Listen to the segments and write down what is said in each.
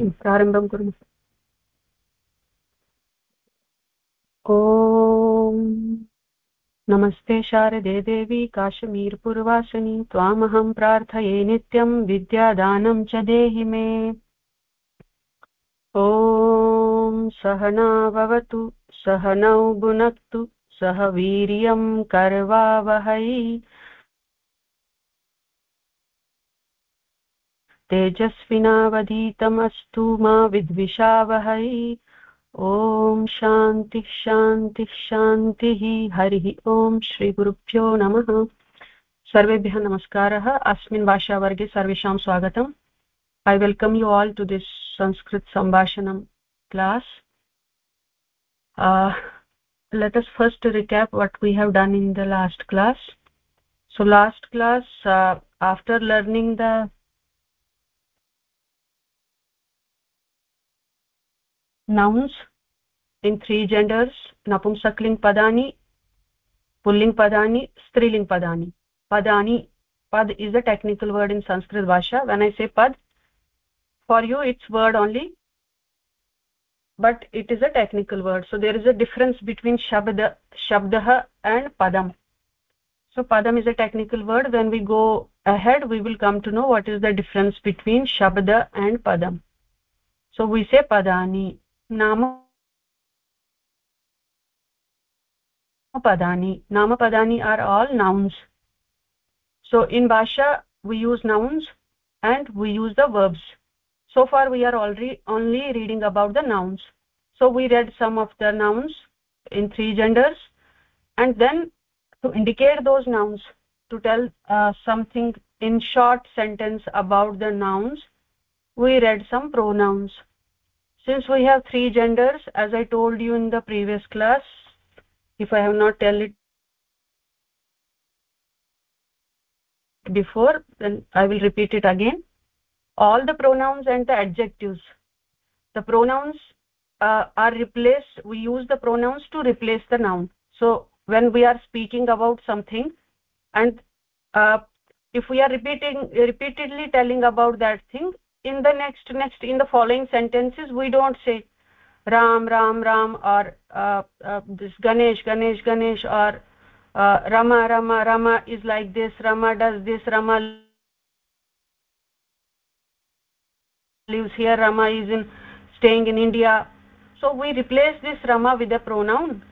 प्रारम्भं कुर्मः ॐ नमस्ते शारदे देवी काश्मीरपुरवासिनी त्वामहं प्रार्थये नित्यं विद्यादानं च देहि मे ॐ सहना भवतु सहनौ भुनक्तु सह वीर्यं कर्वावहै तेजस्विनावधीतमस्तु मा विद्विषावहै। ॐ शान्तिः शान्तिः शान्तिः। हरिः ॐ श्रीगुरुभ्यो नमः। सर्वेभ्यः नमस्कारः। अस्मिन् भाषावर्गे सर्वेषां स्वागतम्। I welcome you all to this Sanskrit सम्भाषणं class us first recap what we have done in the last class. So last class uh, after learning the nouns in three genders napumsakling padani pulling padani striling padani. Padani pad is a technical word in sanskrit bhasha. When i say pad for you it's word only but it is a technical word. So there is a difference between shabda shabdah and padam. So padam is a technical word. When we go ahead we will come to know what is the difference between shabda and padam. So we say padani नाम padani nama padani are all nouns. So in bhasha we use nouns and we use the verbs. So far we are already only reading about the nouns. So we read some of the nouns in three genders and then to indicate those nouns to tell uh, something in short sentence about the nouns we read some pronouns since we have three genders as i told you in the previous class if i have not tell it before then i will repeat it again. All the pronouns and the adjectives. The pronouns uh, are replaced we use the pronouns to replace the noun. So when we are speaking about something and uh, if we are repeating repeatedly telling about that thing in the next next in the following sentences we don't say ram ram ram or uh, uh, this ganesh ganesh ganesh or uh, rama rama rama is like this rama does this rama lives here rama is in staying in india. So we replace this rama with a pronoun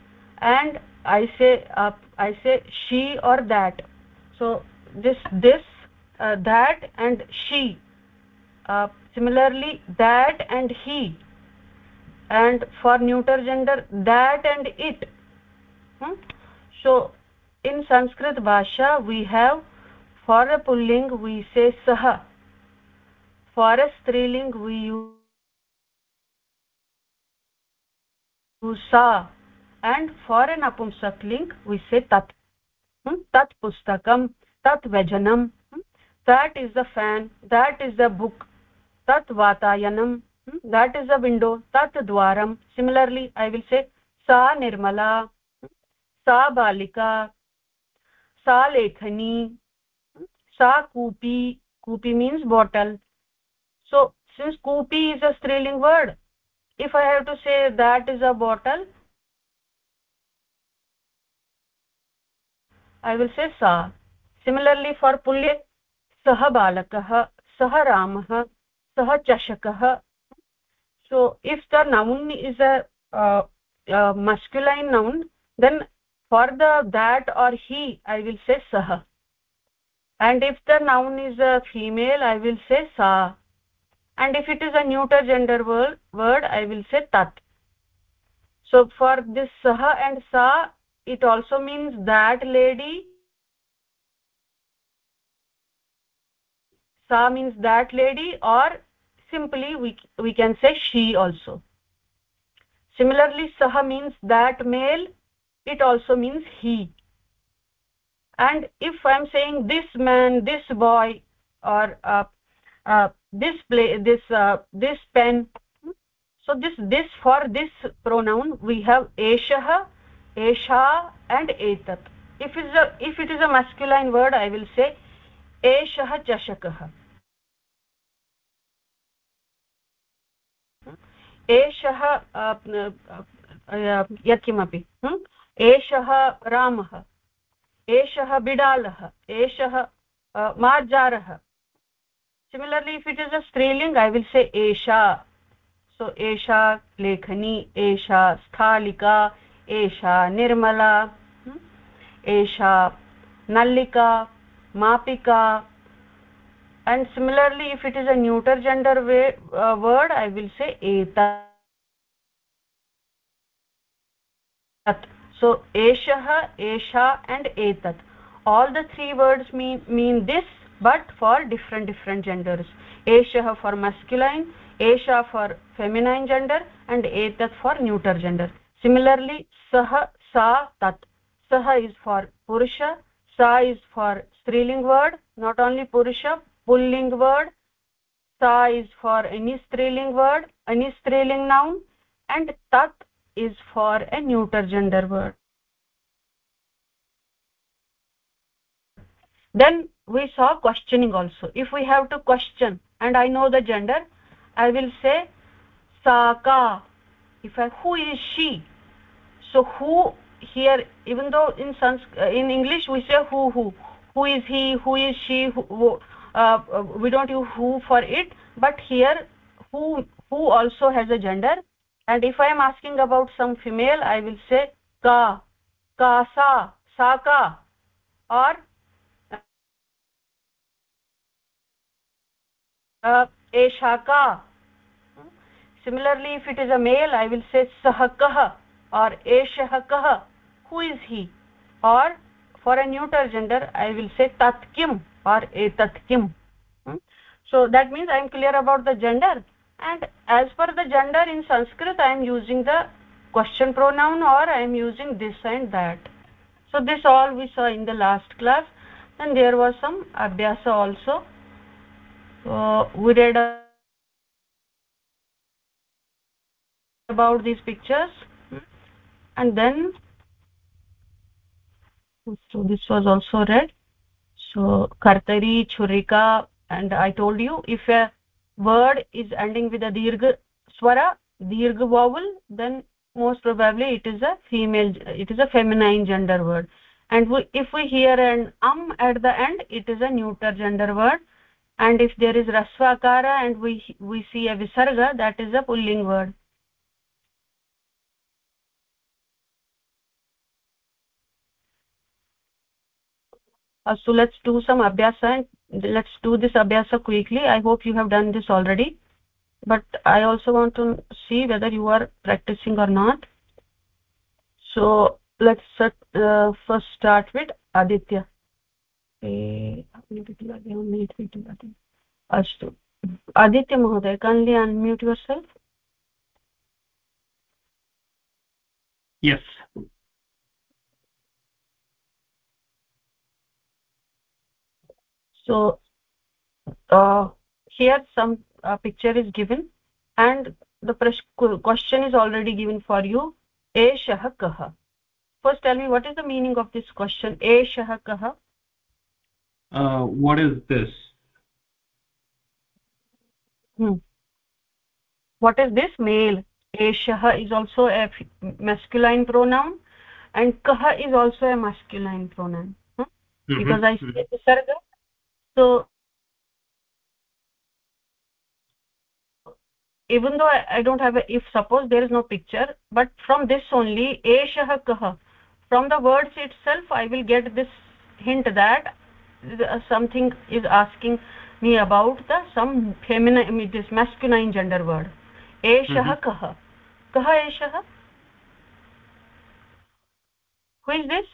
and i say uh, i say she or that. So this this uh, that and she uh, similarly that and he and for neuter gender that and it hmm? so in sanskrit bhasha we have for a pulling we say sah for a striling we use sa and for an apumsakling we say tat hmm? tat pustakam tat vajanam hmm? that is the fan that is the book tat vatayanam that is a window tat dwaram similarly i will say sa nirmala sa balika sa lekhani sa kupi kupi means bottle so since kupi is a striling word if i have to say that is a bottle i will say sa similarly for pulli sah balakah sah ramah सः चषकः so if the noun is a uh, uh, masculine noun then for the that or he i will say sah and if the noun is a female i will say sa and if it is a neuter gender word word i will say tat so for this sah and sa it also means that lady sa means that lady or simply we we can say she also. Similarly sah means that male it also means he. And if i am saying this man this boy or uh, uh, this play this uh, this pen so this this for this pronoun we have eshah esha and etat. If it is a if it is a masculine word i will say eshah chashakah एषः यत् किमपि एषः रामः, एषः बिडालः, एषः मार्जारः. Similarly if it is a स्त्रीलिङ्ग् I will say एषा. सो एषा लेखनी, एषा स्थालिका, एषा निर्मला एषा नल्लिका, मापिका and similarly if it is a neuter gender way, uh, word i will say etat so eshah esha and etat. All the three words mean mean this but for different different genders. Eshah for masculine esha for feminine gender and etat for neuter gender. Similarly sah sa tat. Sah is for purusha sa is for striling word not only purusha pulling word sa is for any striling word any striling noun and tat is for a neuter gender word. Then we saw questioning also. If we have to question and i know the gender i will say saka. If I, who is she? So who here even though in sans in english we say who who. Who is he? Who is she? Who uh, we don't use who for it but here who who also has a gender and if i am asking about some female i will say ka ka sa sa ka or एषा का similarly if it is a male i will say sah kah or eshah kah who is he or for a neuter gender i will say tat kim or etat kim so that means i am clear about the gender. And as per the gender in sanskrit i am using the question pronoun or i am using this and that. So this all we saw in the last class. And there was some abhyasa also. Uh, we read about these pictures. And then so this was also read so kartari churika and i told you if a word is ending with a dirgha swara dirgha vowel then most probably it is a female it is a feminine gender word. And we, if we hear an um at the end it is a neuter gender word. And if there is rasvakara and we we see a visarga that is a pulling word uh, so let's do some abhyasa and let's do this abhyasa quickly i hope you have done this already but i also want to see whether you are practicing or not so let's uh, first start with aditya अस्तु आदित्य महोदय kindly unmute yourself yes so uh, here some uh, picture is given and the question is already given for you. Eshah kah first tell me what is the meaning of this question? Eshah kah uh, what is this? Hmm. what is this? Male. Eshah is also a masculine pronoun and kah is also a masculine pronoun. Huh? mm -hmm. because i say visarga so even though I, I don't have a if suppose there is no picture but from this only eshah kah from the words itself i will get this hint that something is asking me about the some feminine it is masculine gender word eshah kah kah eshah who is this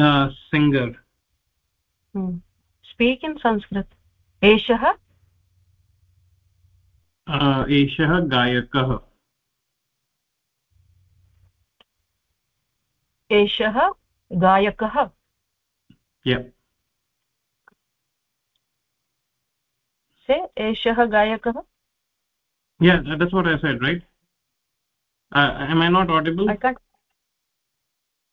uh, singer hmm. Speak in sanskrit eshah एषः गायकः एषः गायकः yeah say eshah gayakah yeah that's what i said right uh, am i not audible i can't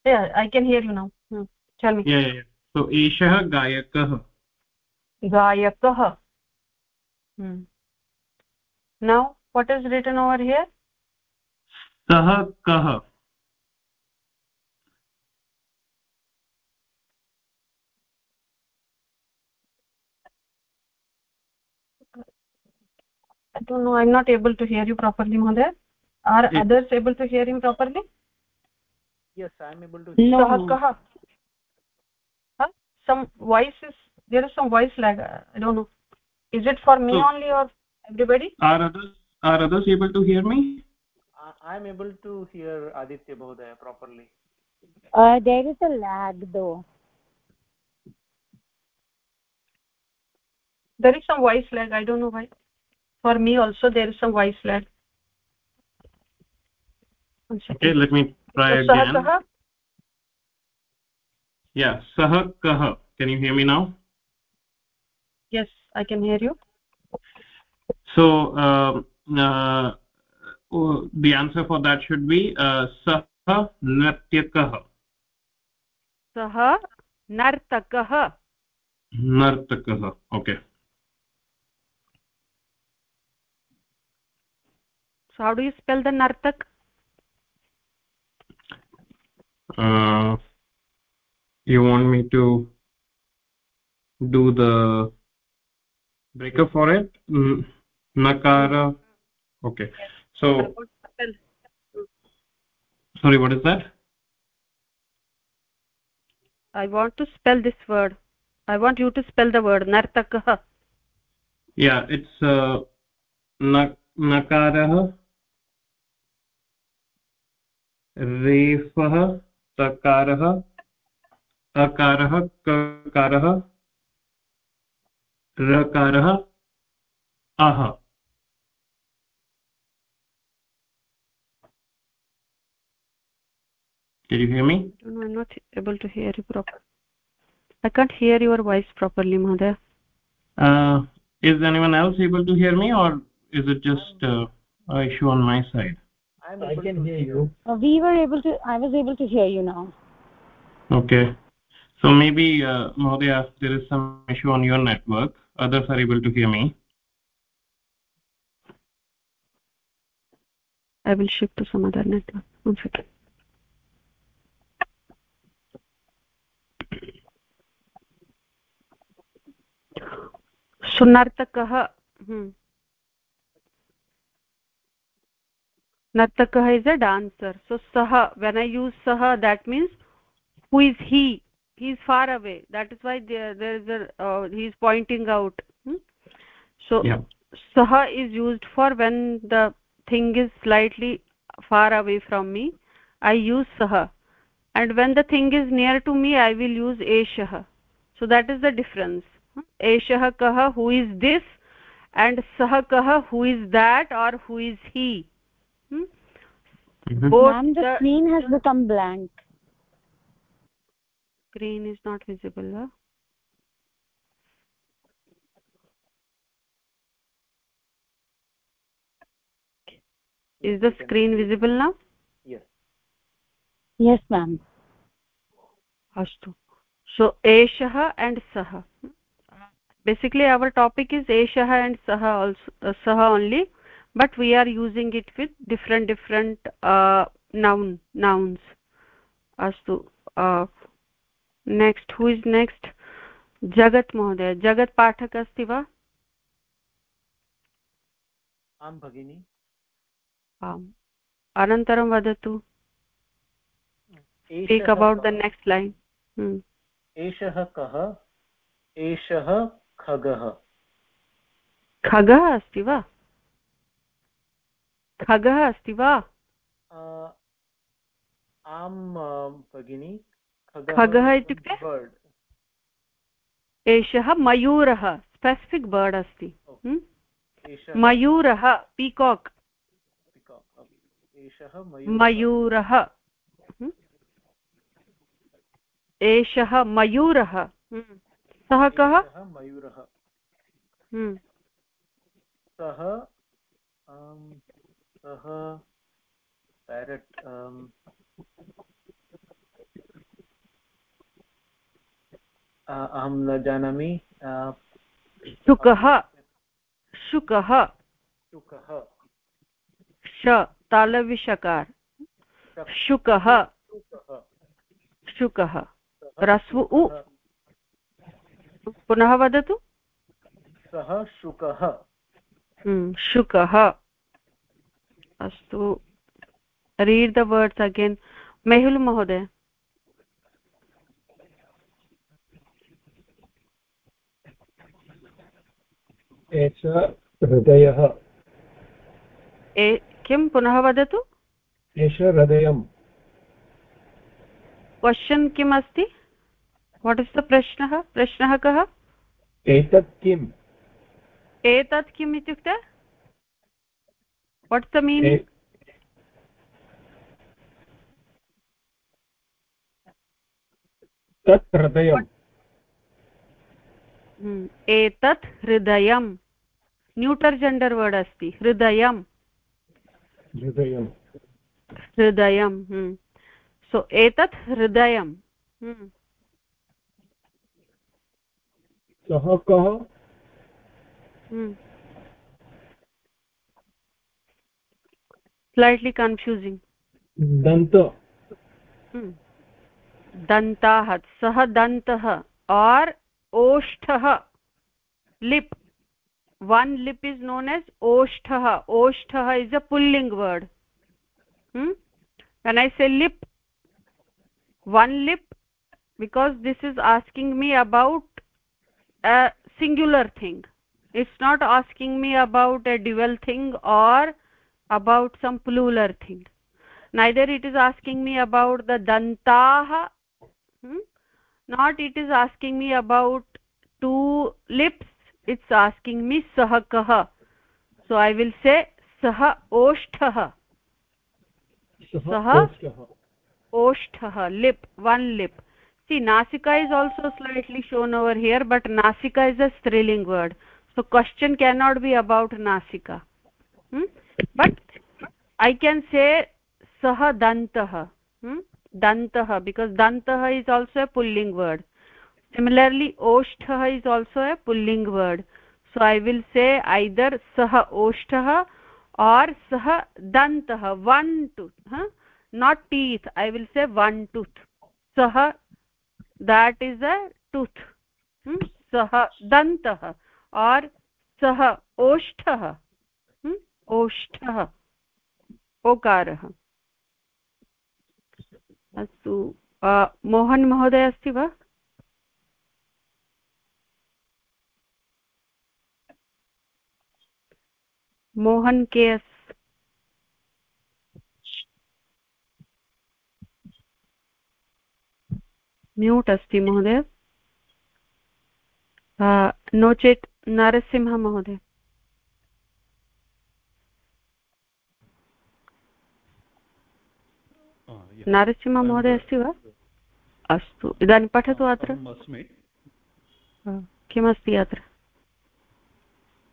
yeah i can hear you now hmm. tell me yeah, yeah, yeah. so eshah gayakah hmm. now what is written over here सः कः i don't know i'm not able to hear you properly mother are It- others able to hear him properly yes i am able to hear. No. Sah kah? Huh? some voice is there is some voice lag i don't know. Is it for me So- only or everybody? are others are others able to hear me? I am able to hear aditya bahodaya properly. Uh, there is a lag though. there is some voice lag. I don't know why. For me also there is some voice lag. Okay let me try So, sah again. Kah? yeah sah kah can you hear me now yes i can hear you. So um, uh, the answer for that should be uh, sah nartakah sah nartakah nartakah okay. So how do you spell the nartak? Uh, you want me to do the breakup for it mm, nakara okay so Spell. sorry what is that i want to spell this word i want you to spell the word nartakah yeah it's uh, nak nakarah रेफः तकारः अकारः ककारः रकारः अह Did you hear me? no, i'm not able to hear you properly i can't hear your voice properly mother Uh, is anyone else able to hear me or is it just uh, a issue on my side? i am I able can to hear you. Uh, we were able to. I was able to hear you now. Okay. So maybe, uh, Mahodaya, there is some issue on your network. Others are able to hear me. i will shift to some other network one second सुनर्तकः hmm nartakah is a dancer so sah when i use sah that means who is he he is far away that is why there there is a uh, he is pointing out hmm? so Yeah. sah is used for when the thing is slightly far away from me i use saha and when the thing is near to me i will use eshah so that is the difference Hmm? eshah kah who is this and sah kah who is that or who is he hmm? Mhm. both Ma'am, the screen has become blank. Screen is not visible huh? is the screen visible now? Yes. Yes, ma'am. astu so eshah and sah. Basically our topic is eshah and sah also uh, sah only but we are using it with different different uh, noun nouns. Astu uh, next who is next Jagat महोदय जगत् पाठक अस्ति वा आं भगिनि। आम्। अनन्तरं वदतु। Speak about the next line एषः कः? एषः खगः। खगः अस्ति वा खगः अस्ति वा आं भगिनी। खगः इत्युक्ते? एषः मयूरः स्पेसिफिक् बर्ड् अस्ति। मयूरः पीकाक् मयूरः। मयूरः? एषः मयूरः. सः कः? मयूरः. सः सः पेरट् अहं न जानामि। शुकः। शुकः। शुकः। श तालव्यषकार शुकः। शुकः। रस्व उ। पुनः वदतु। सः शुकः। हम्म, शुकः। अस्तु। Read the words again Mehul महोदय। एष हृदयः। ए किं पुनः वदतु? एष हृदयम् क्वश्चन् किम् अस्ति वाट् इस् द प्रश्नः? प्रश्नः कः? एतत् किम्? एतत् किम् इत्युक्ते? वाट्स् द मीन् तत् हृदयम्। एतत् हृदयं. न्यूटर् जेण्डर् वर्ड् अस्ति. हृदयं. हृदयम् हृदयं. सो एतत् हृदयं. सः कः? स्लैट्लि कन्फ्यूसिङ्ग् दन्त. दन्ताः. सः दन्तः. Or ओष्ठः lip. One lip is known as ओष्ठः। ओष्ठः is a pulling word when I say lip one lip because this is asking me about a singular thing it's not asking me about a dual thing or about some plural thing neither it is asking me about the दन्ताः not it is asking me about two lips it's asking me sah kah so i will say sah oshtah sah oshtah lip one lip see nasika is also slightly shown over here but nasika is a striling word so question cannot be about nasika hmm? but i can say sah dantah hmm? Dantah because dantah is also a pulling word similarly oshtha is also a pulling word so i will say either sah oshtha or sah dantah one tooth huh? not teeth i will say one tooth sah that is a tooth hmm? sah dantah or sah oshtha hmm? oshtha ओकारः अस्तु। मोहन् महोदय अस्ति वा? Mohan K S mute अस्ति महोदय। No चेत् नरसिंह महोदय नरसिंहमहोदय अस्ति वा? अस्तु। इदानीं पठतु अत्र। किमस्ति अत्र?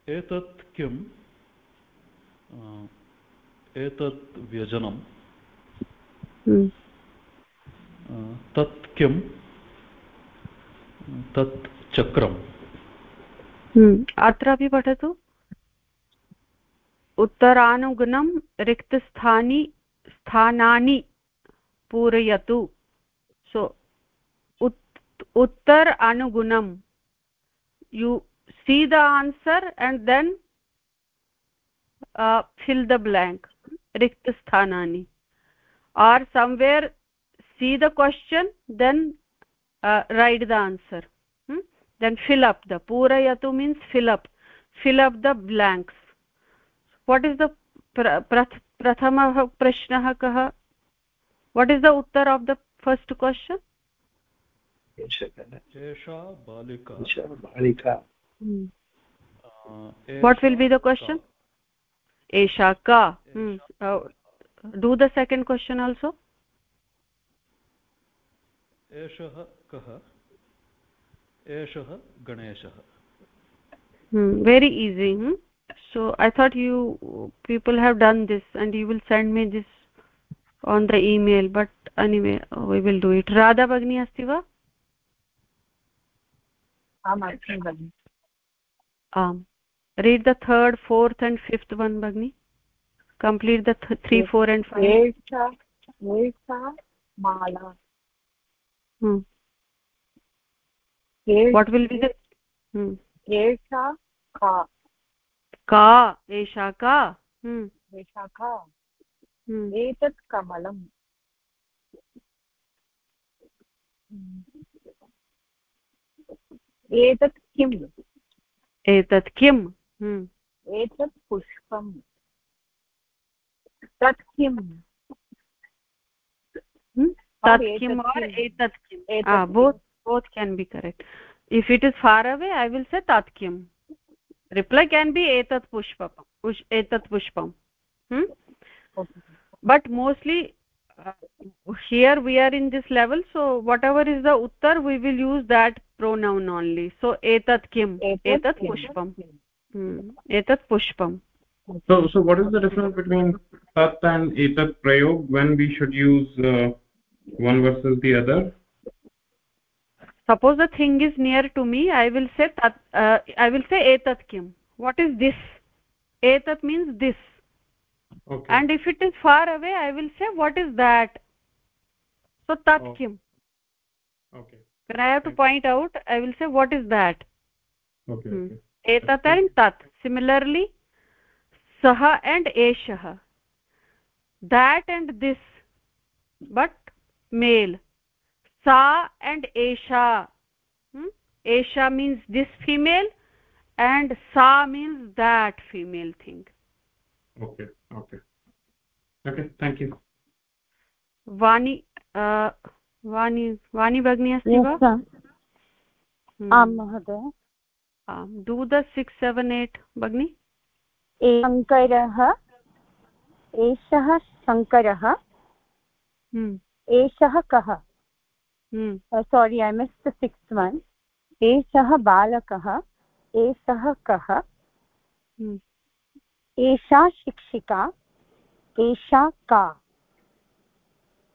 एतत् किम् एतत् व्यजनं तत् किं? तत् चक्रम्। अत्रापि पठतु। उत्तरानुगुणं रिक्तस्थानि स्थानानि पूरयतु। सो उत्तर अनुगुणम् you see the answer and then fill the blank रिक्तस्थानानि are somewhere see the question then write the answer then fill up the पूरयतु means fill up fill up the blanks what is the प्रथमः प्रश्नः कः what is the uttar of the first question एषा बालिका बालिका what will be the question esha ka hmm. uh, do the second question also एषः कः एषः गणेशः hmm. very easy hmm? so i thought you people have done this and you will send me this on the email but anyway we will do it radha bagni asti va आम् read the third fourth and fifth one bagni complete the th 3 4 and 5 एषा एषा माला hmm. A- what will be the hmm. एषा का का एषा का hmm. का Hmm. एतत् कमलम् एतत् किम् एतत् किम् hmm. एतत् पुष्पम् तत् किम् Hmm? Etat kim Etat ah kim. both both can be correct if it is far away i will say tat kim reply can be etat pushpam etat pushpam hmm? Okay. but mostly uh, here we are in this level so whatever is the uttar we will use that pronoun only. So etat kim. Etat pushpam. Hmm. Etat pushpam. So so what is the difference between tat and etat prayog when we should use uh, one versus the other? Suppose the thing is near to me i will say tat uh, i will say etat kim. What is this? Etat means this okay. And if it is far away i will say what is that? So tat Oh. kim. Okay. When i have to point out i will say what is that? Okay Hmm. okay. Etat and tat. Similarly sah and eshah that and this but male. Sa and esha. Hmm? esha means this female and sa means that female thing okay okay. Okay thank you. Vani uh, वाणी वाणी भगिनी अस्ति वा yes ma'am Hmm. आं महोदय आम् do the six seven eight भगिनि शङ्करः एषः शङ्करः Hmm. एषः कः Hmm. Sorry I miss the six one एषः बालकः एषः कः Hmm. एषा शिक्षिका एषा का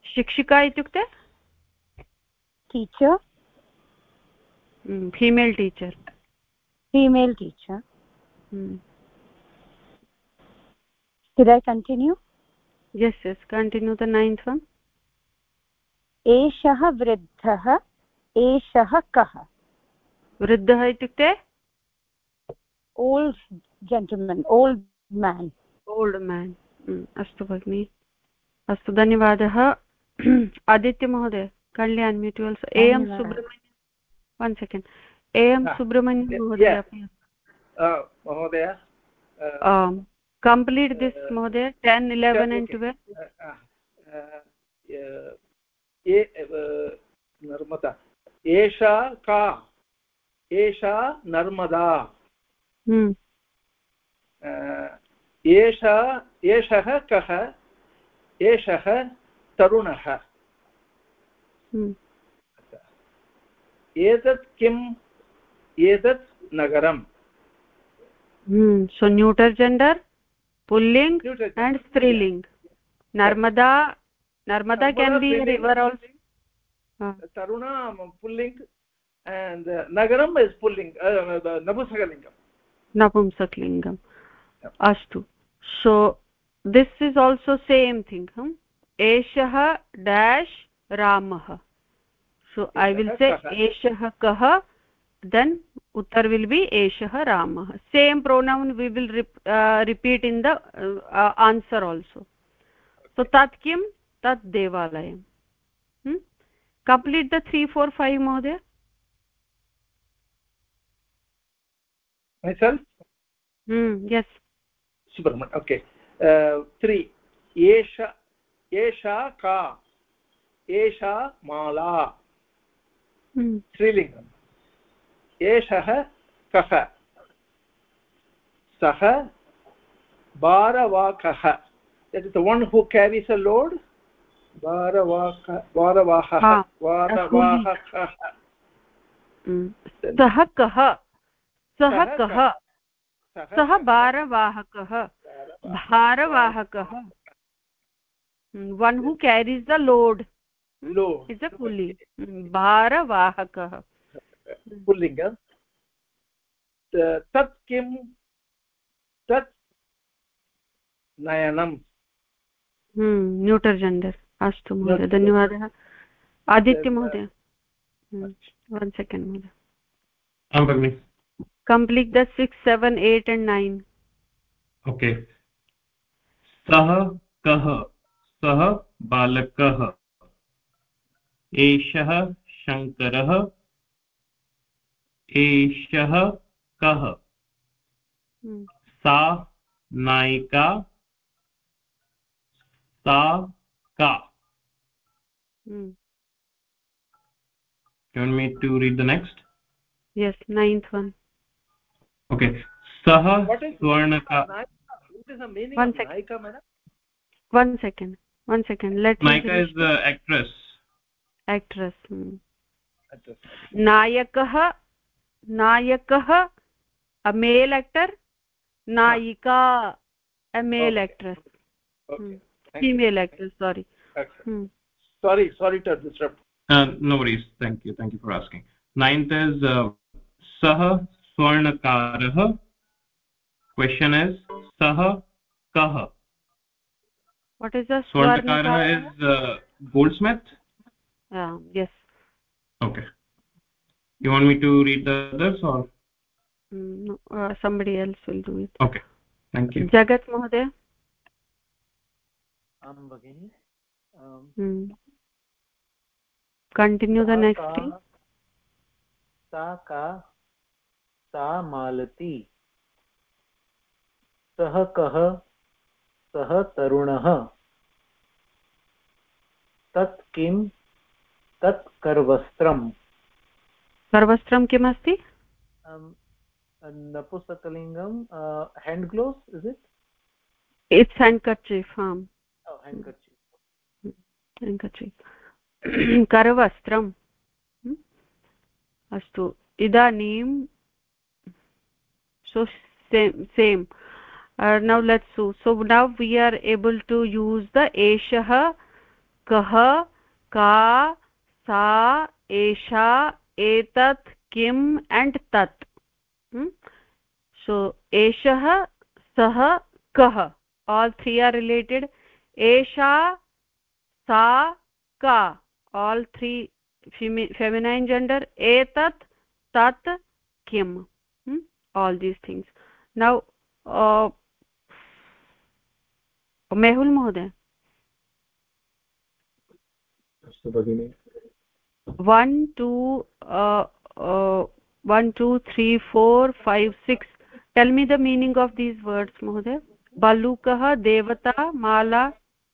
शिक्षिका इत्युक्ते teacher female teacher teacher Hmm. should i continue yes yes continue the ninth one एषः वृद्धः एषः कः वृद्धः इत्युक्ते old gentlemen old men old men अस्तु भगिनि। अस्तु धन्यवादः। आदित्यमहोदय you also A M. Subramanyam one second A M Ah, Subramanyam महोदय Uh, महोदय uh, कम्प्लीट् दिस् Uh, महोदय ten eleven and okay. Twelve uh, uh, uh, a uh, Narmada. एषा का? एषा नर्मदा। Uh, एषा एषः कः एषः तरुणः एतत् किम् एतत् नगरम् Hmm. Can be a Striling, river also. Ah. Taruna um, pulling and uh, Nagaram is pulling, uh, the Napusakalingam. अस्तु। So this is also same thing एषः डेश् रामः। सो ऐ विल् से एषः कः? देन् उत्तर् विल् बि एषः रामः। Same pronoun we will repeat in the answer also so तत् किं? तत् देवालयम् complete the three four five महोदय। Yes Uh, three. Esha, Esha ka. Esha mala. Hmm. स्त्रीलिङ्गम् एषः कः सः भारवाहकः that is the one who carries a load Ah, Hmm. सः कः सः कः सः? भारवाहकः। भारवाहकः। One who carries the load load. Is a पुलि भारवाहकः। पुल्लिङ्ग। तत् किं? तत् नयनं न्यूटर् जेण्डर् अस्तु महोदय धन्यवादः। आदित्य महोदय। वन् सेकेण्ड् महोदय। आं भगिनि। Complete the six seven eight and nine okay सः कः सः बालकः। एषः शङ्करः। एषः कः। सा नायिका। सा का। Hmm. you want me to read the next? Yes ninth one. Okay sah swarnaka what is the meaning One of second. naika madam one second one second let naika is the actress actress hmm. नायकः नायकः a male actor नायिका Hmm. You. female actress sorry Okay. hmm. sorry sorry to disrupt uh, no worries thank you thank you for asking ninth is uh, sah swarnakarah question is sah kah what is the swarnakarah is uh, goldsmith yeah yes okay you want me to read the others or Hmm, no, uh, somebody else will do it okay thank you jagat mohoday आं भगिनि आम्, hmm. continue the next thing सा का सा मालती। सः कः सः तरुणः। तत् किं? तत् करवस्त्रम्। सर्वस्त्रं किमस्ति? आम्, नपुंसकलिङ्गं hand gloves is it um hand handkerchief करवस्त्रम्। Hmm? अस्तु। इदानीं so same same uh, now let's so so now we are able to use the eshah kah ka sa esha etat kim and tat hmm? so eshah sah kah all three are related esha sa ka all three femi feminine gender etat tat kim hmm? All these things now uh, mehul mohoday अस्तु भगिनि uh, uh, tell me the meaning of these words mohoday balukah devata mala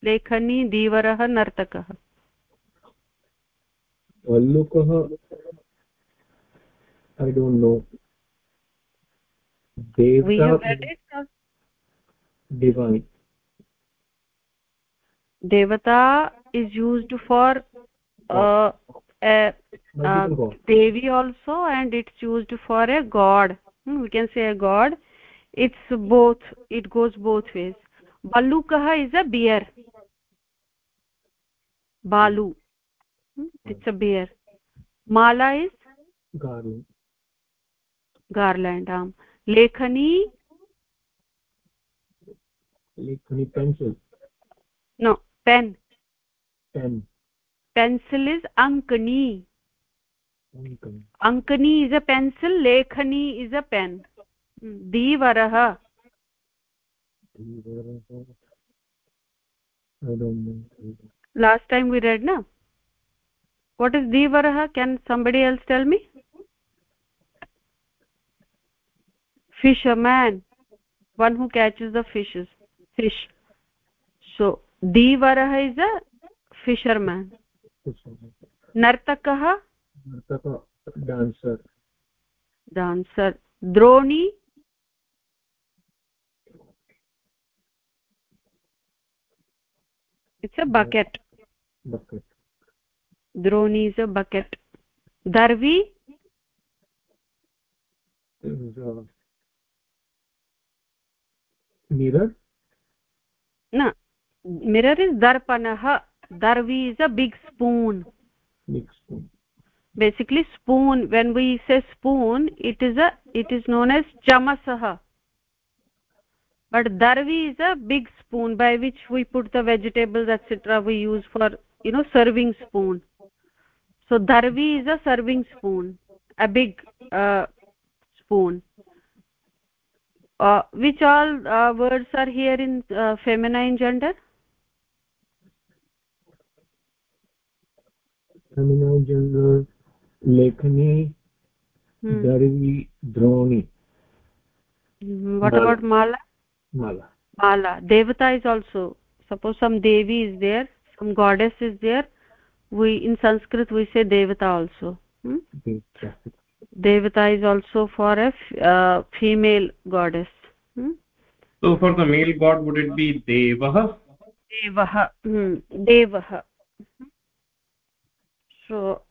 लेखनी धीवरः नर्तकः वल्लुकः I don't know divine devata is used for uh, a, uh, devi also and it's used for a god. Hmm, we can say a god. It's both it goes both ways. Balukah is a bear. Balu. Hmm, it's a bear. Mala is? Garland. Garland um लेखनी? लेखनी pencil no pen pen pencil is अंकनी। अङ्कनी is a pencil लेखनी is a pen धीवरः last time we read न? What is धीवरः can somebody else tell me fisherman one who catches the fishes fish so divarah is a fisherman nartakah Nartaka, dancer. dancer droni it's a bucket Bucket. droni is a bucket darvi uh, mirror. na mirror is darpanah darvi is a big spoon Big spoon. basically spoon when we say spoon it is a it is known as chamasah but darvi is a big spoon by which we put the vegetables etc we use for you know serving spoon so darvi is a serving spoon a big uh, spoon uh, which all uh, words are here in uh, feminine gender feminine gender lekhani hmm. darvi droni Hmm, what Mala. about mala mala mala devata is also suppose some devi is there some goddess is there we in sanskrit we say devata also hmm? Devata is also for a uh, female goddess hmm? so for the male god would it be devah devah hmm. devah so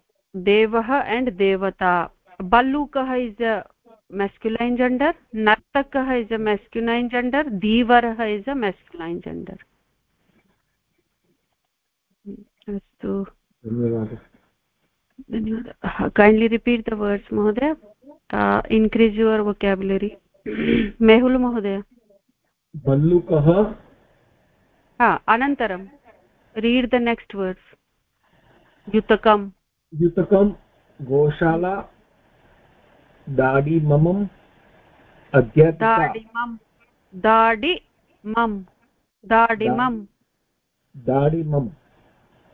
devah and devata ballukah is a masculine gender nartakah is a masculine gender dhivarah is a masculine gender Hmm, अस्तु धन्यवादः kindly repeat the words महोदय uh, increase your vocabulary. Mehul महोदय भल्लुकः हा अनन्तरं read the next words. युतकं युतकं गोशाला दाडिममम् अध्यापिका दाडिमं दाडिमं दाडिमं दाडिमम्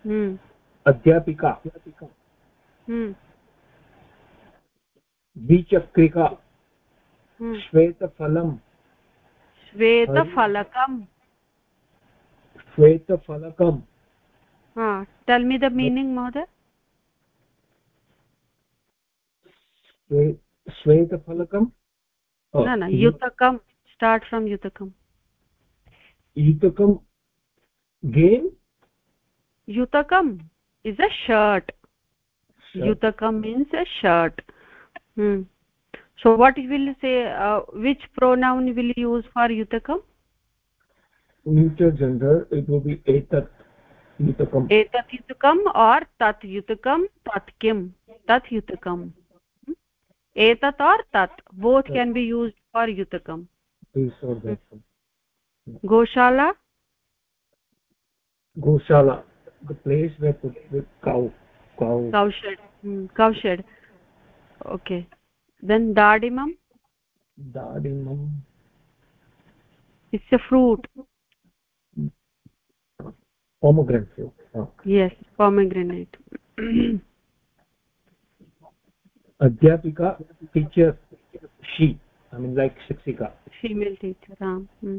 हम्म अध्यापिका हम्म द्विचक्रिका। हम्म। श्वेतफलं श्वेतफलकं श्वेतफलकं हा टेल् मी द मीनिङ्ग् महोदय। श्वे- श्वेतफलकं न न युतकं स्टार्ट् फ्रम् युतकं युतकं game युतकम् is a shirt yutakam means a shirt hmm. so what will say uh, which pronoun will you use for yutakam neuter gender it will be etat yutakam etat yutakam or tat yutakam tat kim tat yutakam Hmm? etat or tat both can be used for yutakam this or that goshala goshala the place where put the cow cowshed cowshed hmm, Okay. Then, दाडिमम् दाडिमम् It's a fruit. pomegranate. Fruit oh. yes pomegranate. Adhyapika teacher she. I mean like shikshika. Female teacher ram hmm.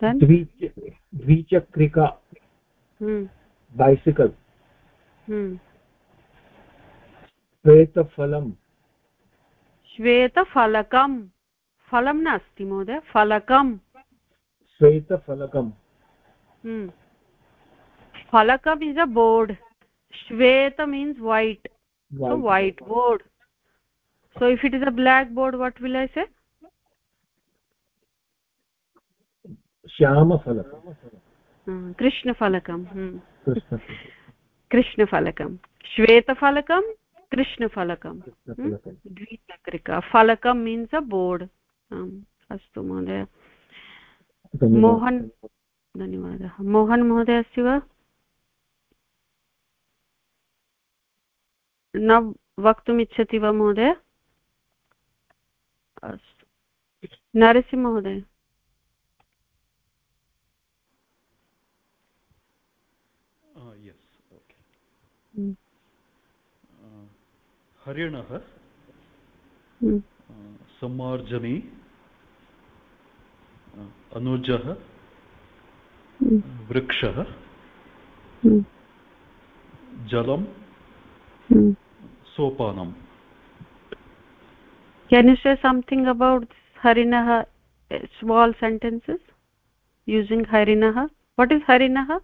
then? Dvichakrika. Hmm. Bicycle श्वेतफलम् श्वेतफलकम् फलं नास्ति महोदय फलकम् श्वेतफलकम् फलकम् is a board श्वेत means white white board so if it is a black board what will I say श्यामफलकम् कृष्णफलकम् कृष्णफलकं श्वेतफलकं कृष्णफलकं कृष्णफलकं द्विचक्रिका। फलकं means अ board आम् अस्तु महोदय। मोहन् धन्यवादः। मोहन् महोदय अस्ति वा? न वक्तुमिच्छति वा महोदय? अस्तु। नरसिंहमहोदय Uh, yes, okay. Hmm. Uh, हरिणः Hmm. uh, सम्मार्जनी uh, अनुजः Hmm. वृक्षः Hmm. जलं Hmm. सोपानम् can you say something about harinah uh, small sentences using harinah what is harinah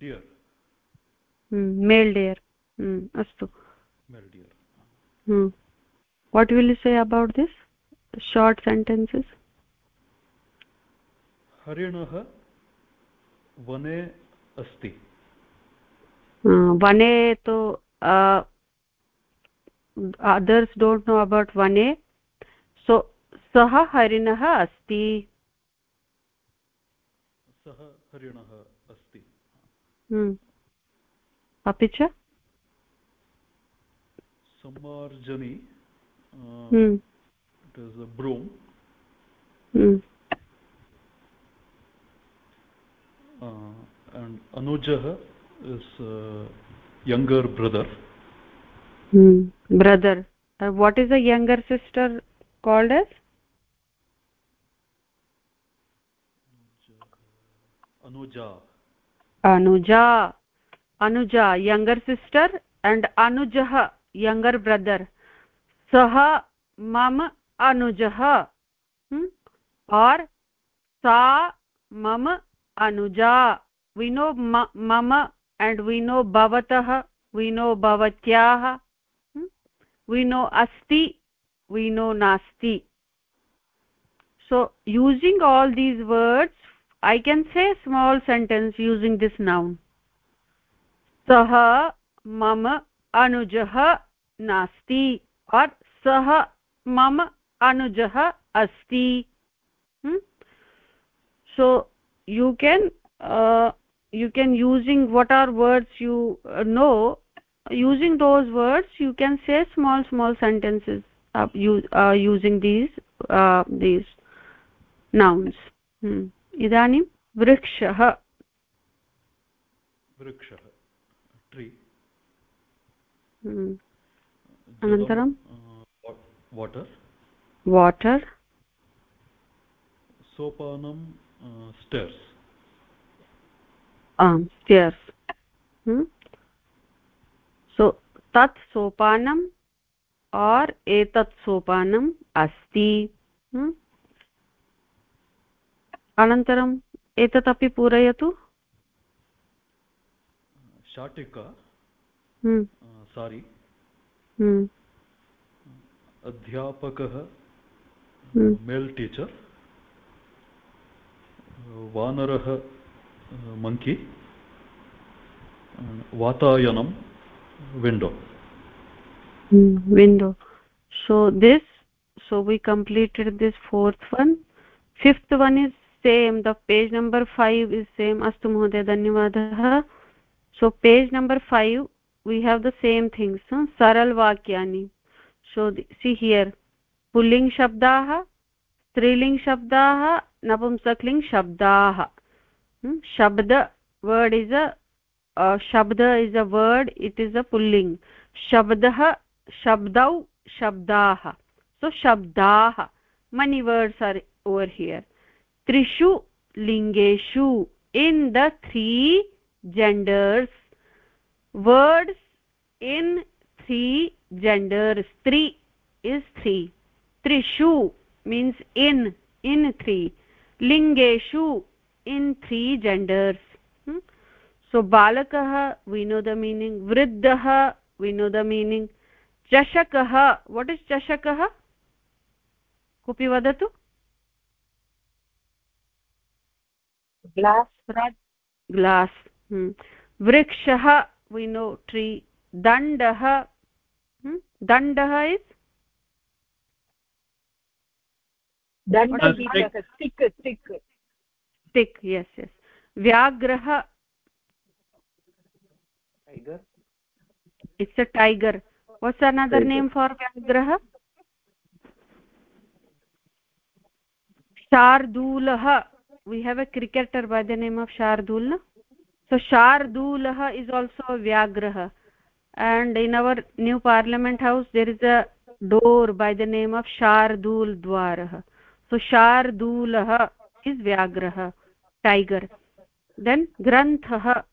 deer hmm. male deer Hmm, अस्तु। What will. Say about this short sentences हरिणः वने अस्ति। hmm, वने तु others don't know about वने। सो सः हरिणः अस्ति। सः हरिणः अस्ति। hmm. अपि च? Samarjani. Uh. Hmm. It is a broom. Hmm. Uh, and Anujah is younger brother. Hmm. Brother. Uh, what is the younger sister called as? Anuja. Anuja. Anuja, younger sister and Anujah, younger brother सः मम अनुजः हम्म, और् सा मम अनुजा। विनो मम and विनो भवतः विनो भवत्याः हम्म, विनो अस्ति विनो नास्ति। So using all these words I can say small sentence using this noun सः मम अनुजः नास्ति और सः मम अनुजः अस्ति so you can uh, you can using what are words you uh, know using those words you can say small small sentences uh, use, uh, using these uh, these nouns hmm. इदानीं वृक्षः वृक्षः tree hmm. अनन्तरं? Water water सोपानं stairs आम् stairs सो तत् सोपानम् और् एतत् सोपानम् अस्ति hmm? अनन्तरम् एतदपि पूरयतु। शाटिका। सारी हम्म, अध्यापकः मेल टीचर् वानरः monkey वातायनं window. Window. So this so we completed this fourth one fifth one is same the page number five is same अस्तु महोदय धन्यवाद। So page number five we have the same things huh? saral vakyani so the, see here pulling shabdah striling shabdah napumsakling shabdah hmm? shabda word is a uh, shabda is a word it is a pulling shabdah shabdau shabdah so shabdah many words are over here trishu lingeshu in the three genders words in three genders three is three trishu means in in three lingeshu in three genders hmm? so balakah we know the meaning vriddhah we know the meaning chashakah what is chashakah kopi vadatu glass glass hmm. vrikshah we know tree dandah hmm? dandah is दण्डदीपः stick stick stick yes yes vyagrah tiger it's a tiger what's another Tiger. name for vyagrah shardulah we have a cricketer by the name of shardul no? So shardulah is also a vyagrah and in our new parliament house there is a door by the name of shardul dwarah so shardulah is vyagrah tiger then granthah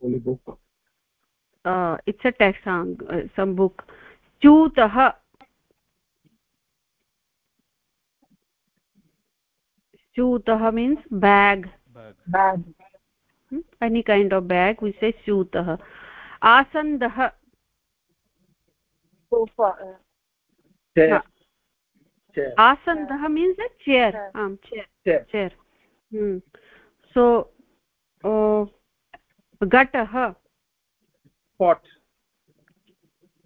holy book uh, it's a text song uh, some book च्यूतः च्यूतः means bag bag hmm? any kind of bag we say च्यूतः आसन्दः sofa uh, chair chair आसन्दः means a chair Chair. आम् chair chair chair hmm. so uh, घटः pot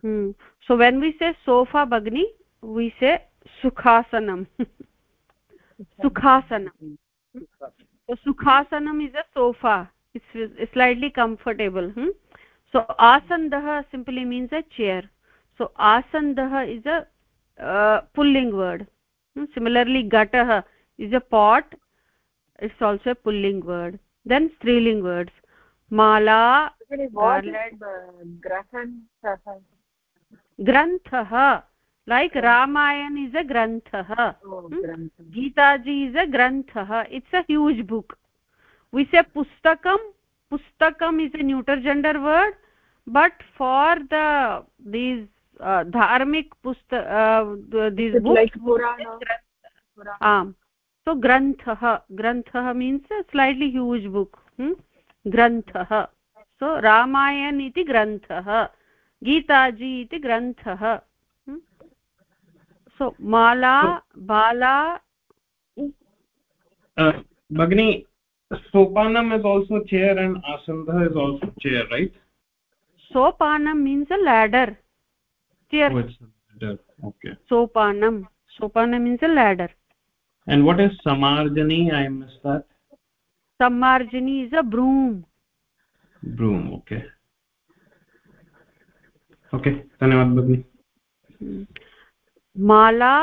hmm. so when we say sofa bagni we say sukhasanam sukhasanam so sukhasanam is a sofa it's, slightly comfortable hmm? so asandah simply means a chair so asandah is a uh, pulling word hmm? similarly gatah is a pot it's also a pulling word then striling words mala garland granthah like Ramayana is a ग्रन्थः Gitaji is a ग्रन्थः it's a huge book this a पुस्तकं पुस्तकम् is a neuter gender word but for these धार्मिक आम् सो ग्रन्थः ग्रन्थः means slightly huge book ग्रन्थः सो रामायण इति ग्रन्थः गीताजी इति ग्रन्थः सो माला बाला। भगिनि सोपानम् इस् आल्सो चेर् अण्ड् आसन्दः इस् आल्सो चेर् रैट् सोपानम् मीन्स् अ लेडर् चेर् सोपानम्. सोपानम् means a ladder and what is समार्जनि I miss that सम्मार्जनी is a broom broom okay okay धन्यवादः भगिनि माला,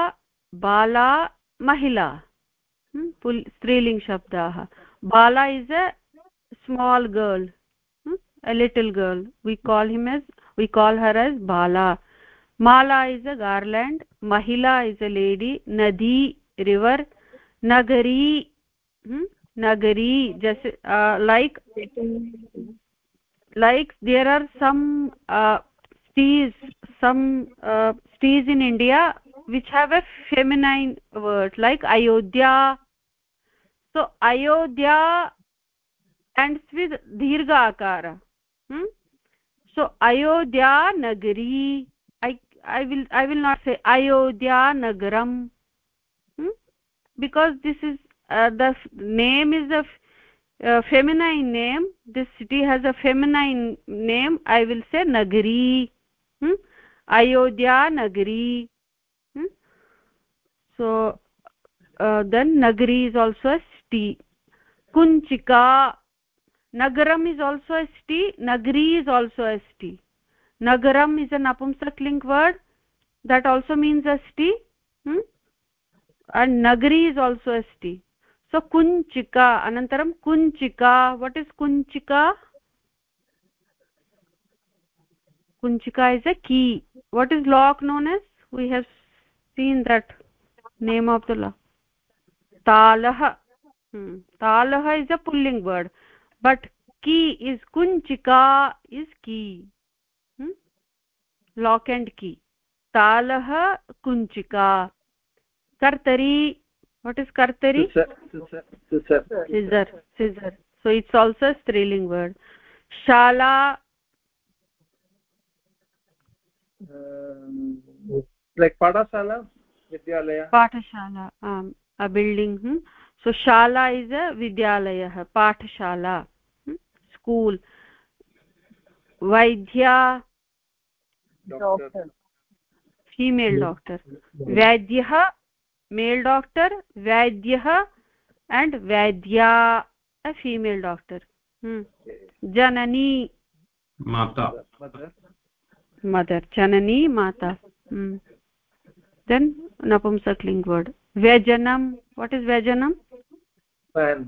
बाला, महिला। स्त्रीलिङ्ग् शब्दाः। बाला is a small girl a little girl we call him as we call her as बाला। माला is a garland महिला is a lady नदी रिवर नगरी नगरी, जैसे like like there are some cities some cities in which have a feminine word like ayodhya so ayodhya ends with dirgha akara hmm? so ayodhya nagari i i will i will not say ayodhya nagaram hmm? because this is uh, the name is a uh, feminine name this city has a feminine name i will say nagari hmm? ayodhya nagari? So uh, then nagari is also a city kunchika nagaram is also a city nagari is also a city nagaram is an apumsak napumsak word that also means a city hmm? and nagari is also a city so kunchika anantaram kunchika what is kunchika kunchika is a key what is lock known as we have seen that name of the lock talah hmm. talah is a pulling word but key is kunchika is key hmm? lock and key talah kunchika kartari what is kartari scissor scissor scissor so it's also a striling word shala um, like padasala विद्यालय? पाठशाला आम् अ building सो शाला is a विद्यालयः पाठशाला school वैद्या female doctor वैद्यः male doctor वैद्यः and वैद्या अ फीमेल् डाक्टर् जननी माता. मदर्. जननी माता. Then napumsakling word vyajanam what is vyajanam fan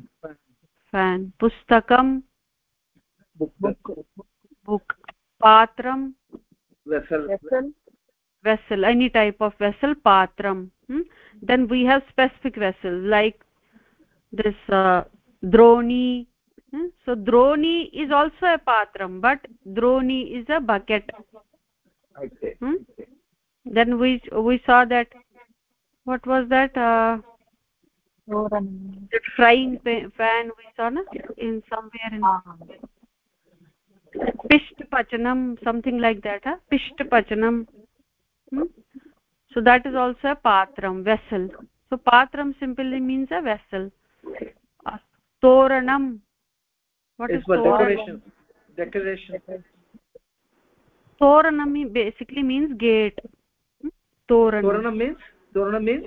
fan pustakam book book patram vessel vessel any type of vessel patram hmm? then we have specific vessels like this uh, droni hmm? so droni is also a patram but droni is a bucket okay hmm? Then we we saw that what was that uh, that frying pan we saw na? in somewhere in pisht pachanam something like that huh? pisht pachanam. Hmm? so that is also a patram vessel. So patram simply means a vessel. Toranam. What it's is toranam? decoration. Decoration. Toranam basically means gate hmm? toranam means toranam means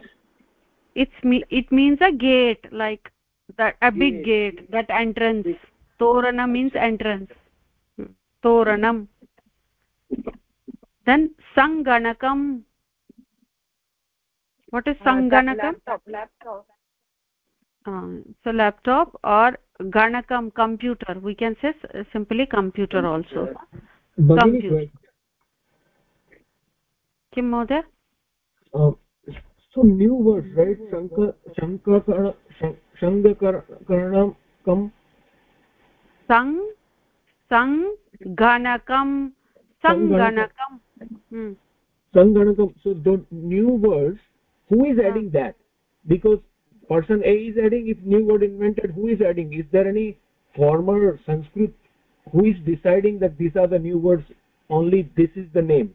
it's me it means a gate like that a big Gate. gate that entrance torana means entrance toranam then sanganakam what is sanganakam laptop laptop uh, so laptop or ganakam computer we can say simply computer also Computer. किं महोदय uh, so new words right? Shanka shankakara shankakaranam kam? Sang sang ganakam sanganakam. Hmm. sanganakam. So the new words who is adding that? Because person a is adding if new word invented who is adding? Is there any former sanskrit who is deciding that these are the new words only this is the name?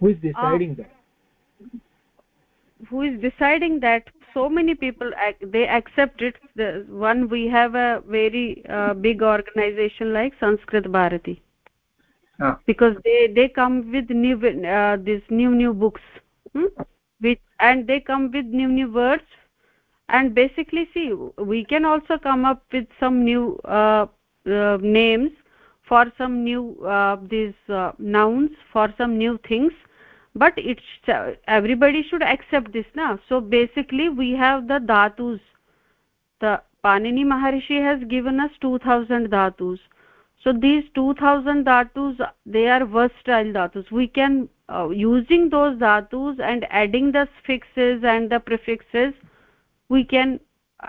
Who is deciding that who is deciding that so many people they accept it the one we have a very uh, big organization like sanskrit bharati Ah. because they they come with new uh, these new new books hmm? with and they come with new new words and basically see we can also come up with some new uh, uh, names for some new uh, these uh, nouns for some new things but it's everybody should accept this now so basically we have the dhatus. The panini maharishi has given us 2000 dhatus. So these 2000 dhatus they are versatile dhatus. We can uh, using those dhatus and adding the suffixes and the prefixes we can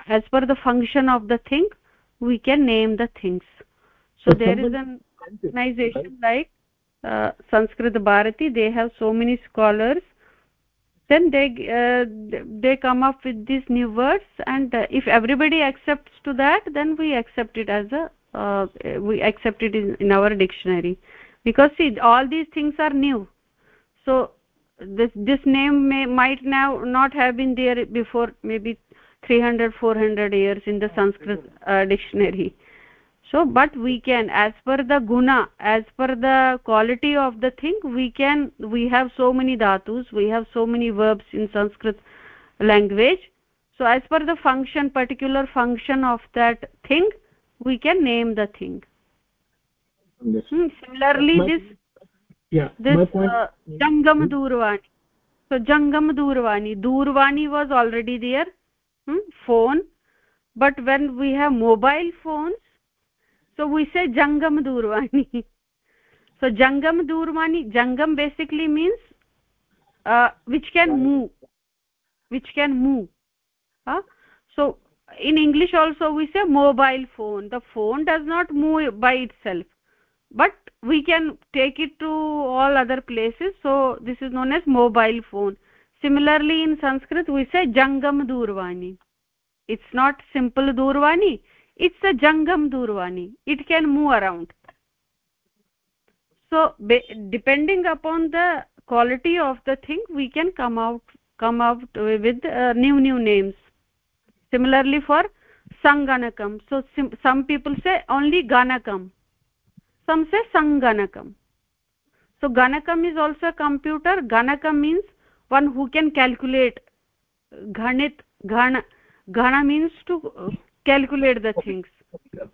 as per the function of the thing we can name the things. So, So there is an organization like uh, sanskrit bharati they have so many scholars. Then they uh, they come up with these new words and uh, if everybody accepts to that then we accept it as a uh, we accept it in, in our dictionary. Because see all these things are new. So this this name may might now not have been there before maybe 300 400 years in the sanskrit uh, dictionary so but we can as per the guna as per the quality of the thing we can we have so many dhatus we have so many verbs in sanskrit language so as per the function particular function of that thing we can name the thing hmm. similarly My- this yeah this point uh, jangam durvani so jangam durvani durvani was already there hmm? phone but when we have mobile phones so we say jangam durvani. So jangam durvani jangam basically means uh, which can move. Which can move. Huh? so in english also we say mobile phone. The phone does not move by itself. But we can take it to all other places. So this is known as mobile phone. Similarly in sanskrit we say jangam durvani. It's not simple durvani it's a jangam durvani it can move around so depending upon the quality of the thing we can come out come out with uh, new new names similarly for sanganakam so some people say only ganakam some say sanganakam so ganakam is also a computer ganakam means one who can calculate ghanit ghana ghana means to calculate the things.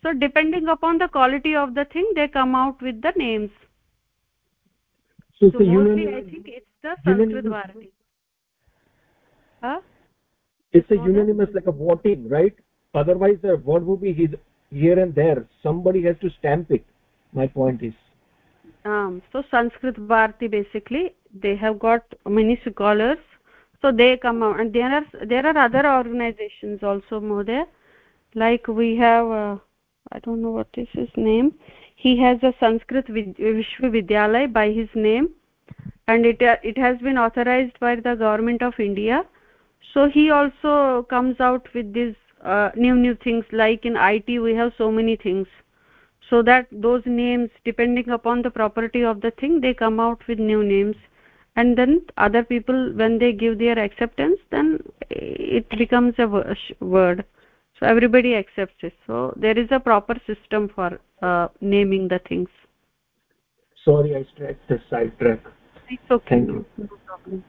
So depending upon the quality of the thing they come out with the names. So, so the mostly i think it's the sanskrit unanimous- huh? It's a unanimous like a voting right? Otherwise the word would be here and there. Somebody has to stamp it. My point is. Um so sanskrit bharati basically they have got many scholars. So they come out. And there are there are other organizations also mohdaya like we have uh, i don't know what is his name. He has a sanskrit Vid- vishwavidyalay by his name. And it uh, it has been authorized by the government of india. So he also comes out with these uh, new new things. Like in it we have so many things. So that those names depending upon the property of the thing they come out with new names. And then other people when they give their acceptance then it becomes a word so everybody accepts it. So there is a proper system for uh, naming the things. Sorry i stressed the side track it's okay. Thank you. no problem.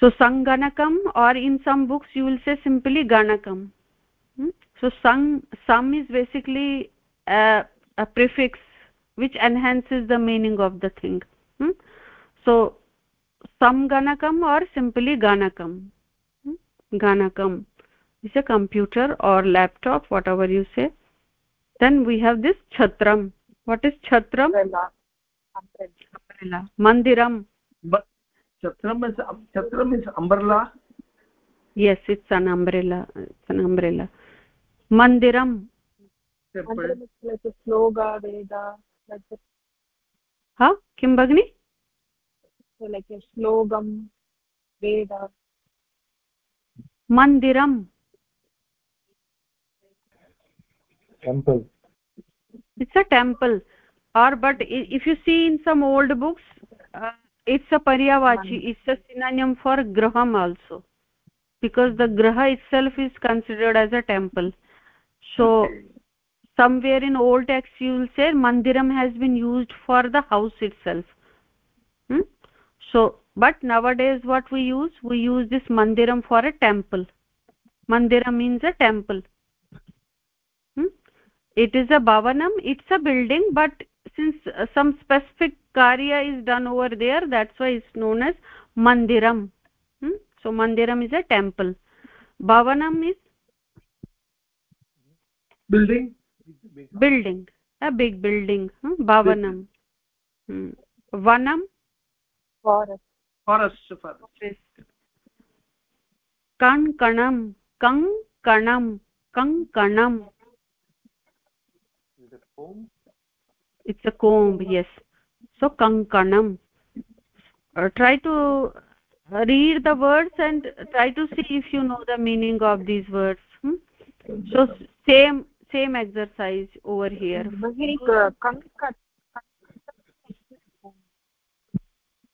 So sanganakam or in some books you will say simply ganakam. Hmm? so sang sam is basically a, a prefix which enhances the meaning of the thing. Hmm? so samganakam or simply ganakam. Hmm? ganakam is a computer or laptop whatever you say then we have this chhatram what is chhatram umbrella mandiram but chatram is chatram is umbrella yes it's an umbrella it's an umbrella mandiram like a sloga veda like ha kim bagni so like a slogam veda mandiram temple. It's a temple. Or but if you see in some old books uh, it's a paryavachi it's a synonym for graham also. Because the graha itself is considered as a temple. So somewhere in old text you will say mandiram has been used for the house itself. Hmm? so but nowadays what we use? We use this mandiram for a temple. Mandira means a temple? It is a bhavanam it's a building but since uh, some specific karya is done over there that's why it's known as mandiram. Hmm? so mandiram is a temple. Bhavanam is building? Building. A big building. Hmm? bhavanam. Hmm. vanam? Forest. Forest forest. Kankanam. Kankanam. Kankanam. is it home it's a comb yes. So kankanam. Uh, try to read the words and try to see if you know the meaning of these words hmm? so same same exercise over here. Bagini kankat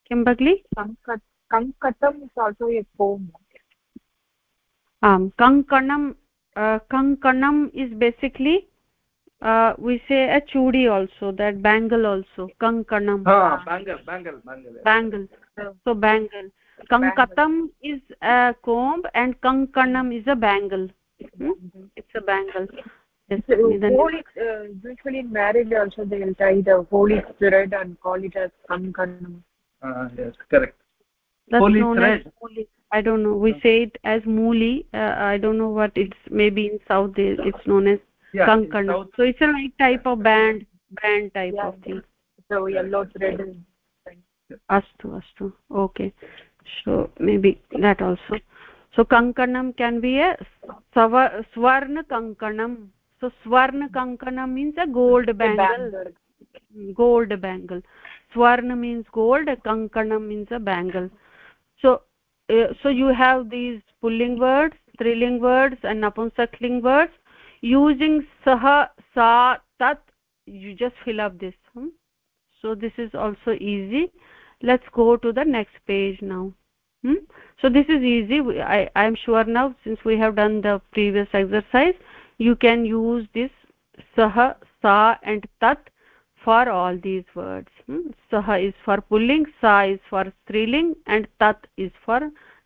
kim bagli kankat kankatam is also a comb. Um kankanam uh, kankanam is basically we say a chudi also that bangle also kankanam. Ha bangle bangle bangle. Bangle. So bangle. Kankatam is a comb and kankanam is a bangle. Hmm? it's a bangle. Yes, So, holy uh, usually in marriage also they will tie the holy thread and call it as kankanam. Uh, yes correct. That's holy known thread. as muli i don't know. We say it as mooli. Uh, i don't know what it's maybe in south it's known as yeah in so it's a like type of band band type Yeah. of thing. so yellow thread is astu astu. Okay. So maybe that also. So kankanam can be a swarna kankanam. So swarna kankanam means a gold bangle. gold bangle. Swarna means gold kankanam means a bangle. So uh, so you have these pulling words striling words and napunsakling words using saha sa tat you just fill up this hmm? so this is also easy let's go to the next page now hmm? so this is easy i i am sure now since we have done the previous exercise you can use this saha sa and tat for all these words hmm? saha is for pulling sa is for striling and tat is for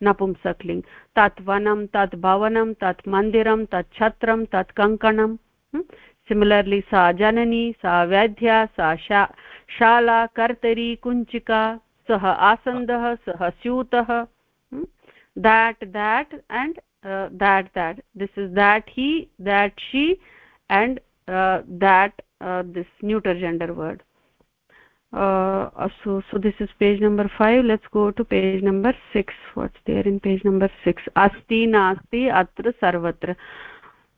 नपुंसकलिङ्ग् तत् वनं तत् भवनं तत् मन्दिरं तत् छत्रं तत् कङ्कणं similarly सा जननी सा वैद्या सा शाला कर्तरी कुञ्चिका सः आसन्दः सः स्यूतः that that and that that this is that he that she and that this neuter gender word uh, so so this is page number 5 let's go to page number 6 what's there in page number 6 asti nasti atra sarvatra.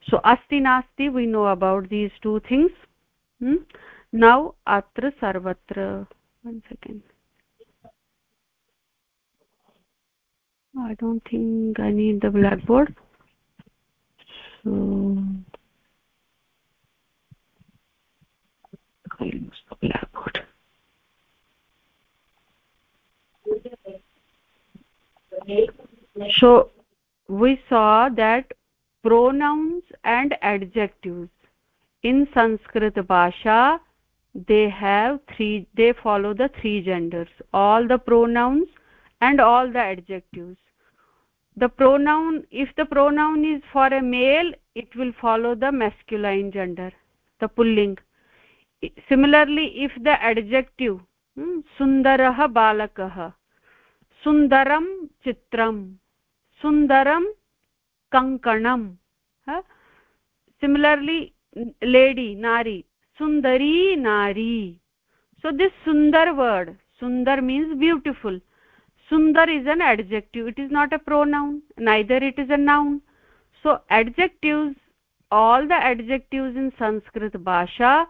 So asti nasti we know about these two things. Hmm? now atra sarvatra. One second. I don't think i need the blackboard. So i use the blackboard so we saw that pronouns and adjectives in sanskrit bhasha they have three they follow the three genders all the pronouns and all the adjectives. The pronoun if the pronoun is for a male it will follow the masculine gender the pulling. Similarly if the adjective hmm, sundarah balakah chitram sundaram kankanam huh? similarly lady nari sundari nari so this sundar word sundar means beautiful sundar is an adjective it is not a pronoun neither it is a noun so adjectives all the adjectives in sanskrit bhasha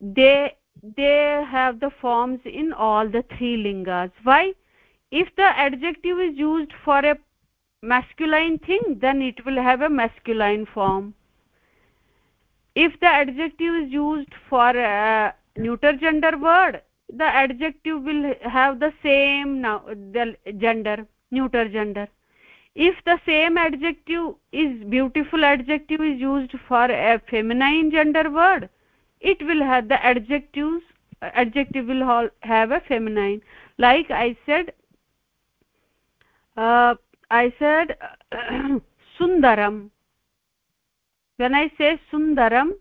they they have the forms in all the three lingas why if the adjective is used for a masculine thing then it will have a masculine form. If the adjective is used for a neuter gender word the adjective will have the same now the gender neuter gender. If the same adjective is beautiful adjective is used for a feminine gender word it will have the adjectives adjective will have a feminine. Like i said i said sundaram when i say sundaram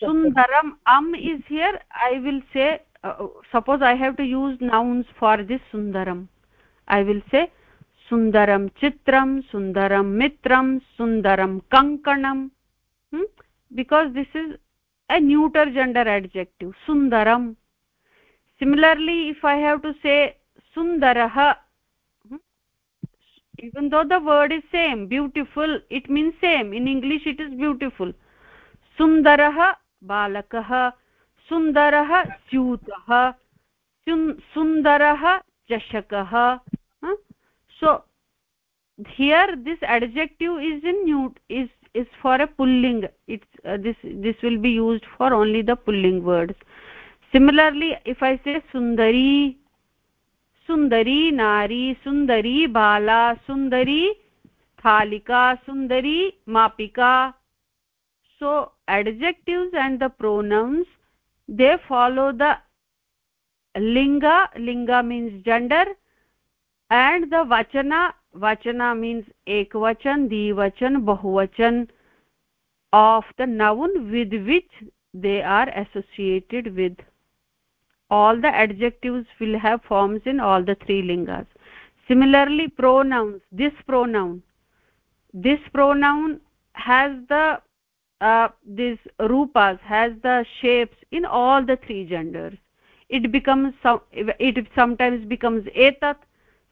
sundaram am is here i will say uh, suppose i have to use nouns for this sundaram i will say sundaram chitram sundaram mitram sundaram kankanam hmm? because this is a neuter gender adjective sundaram similarly if i have to say sundarah hmm, even though the word is same beautiful it means same. In english it is beautiful. Sundarah balakah. Sundarah syutah sundarah chashakah so here this adjective is in is is for a pulling. It's uh, this this will be used for only the pulling words. Similarly if i say sundari sundari nari sundari bala sundari thalika sundari mapika so adjectives and the pronouns they follow the linga linga means gender and the vachana vachana means ekvachan dvachan bahuvachan of the noun with which they are associated with all the adjectives will have forms in all the three lingas. Similarly pronouns. This pronoun. This pronoun has the uh, these rupas has the shapes in all the three genders. It becomes some it sometimes becomes etat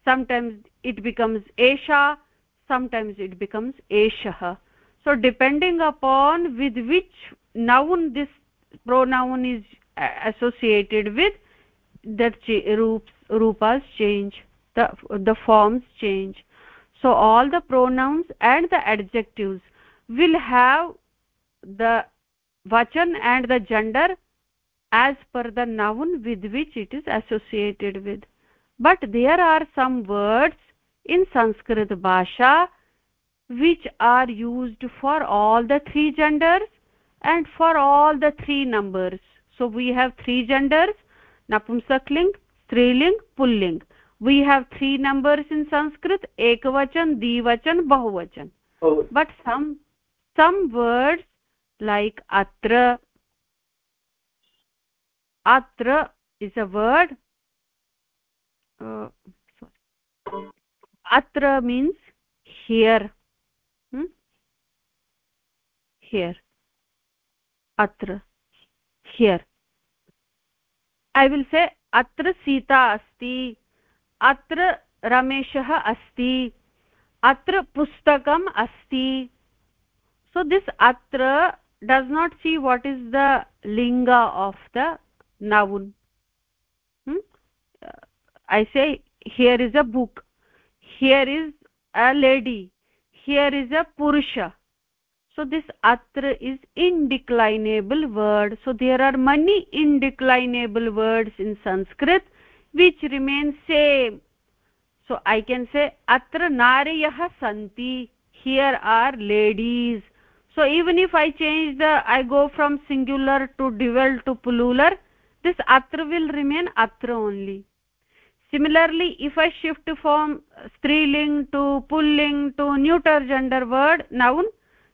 sometimes it becomes esha sometimes it becomes eshah. So depending upon with which noun this pronoun is associated with that rupas change the the forms change. So all the pronouns and the adjectives will have the vachan and the gender as per the noun with which it is associated with. But there are some words in sanskrit bhasha which are used for all the three genders and for all the three numbers so we have three genders napumsakling striling pulling we have three numbers in sanskrit ekvachan dvachan bahuvachan oh. but some some words like atra atra is a word uh, atra means here hmm? here atra here I will say अत्र सीता अस्ति, अत्र रमेशः अस्ति, अत्र पुस्तकम् अस्ति। So this अत्र does not see what is the लिङ्ग of the noun I say here is a book here is a lady here is a पुरुष so this atra is indeclinable word. So there are many indeclinable words in sanskrit which remain same. So i can say atra nariyah santi here are ladies. So even if i change the i go from singular to dual to plural this atra will remain atra only. Similarly if i shift from uh, striling to pulling to neuter gender word noun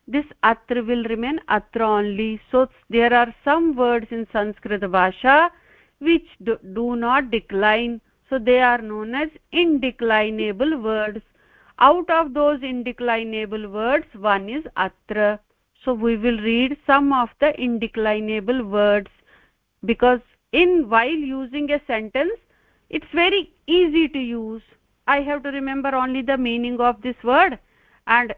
this atra will remain atra only. So there are some words in sanskrit bhasha which do, do not decline. So they are known as indeclinable words. Out of those indeclinable words one is atra so we will read some of the indeclinable words because in while using a sentence it's very easy to use. I have to remember only the meaning of this word and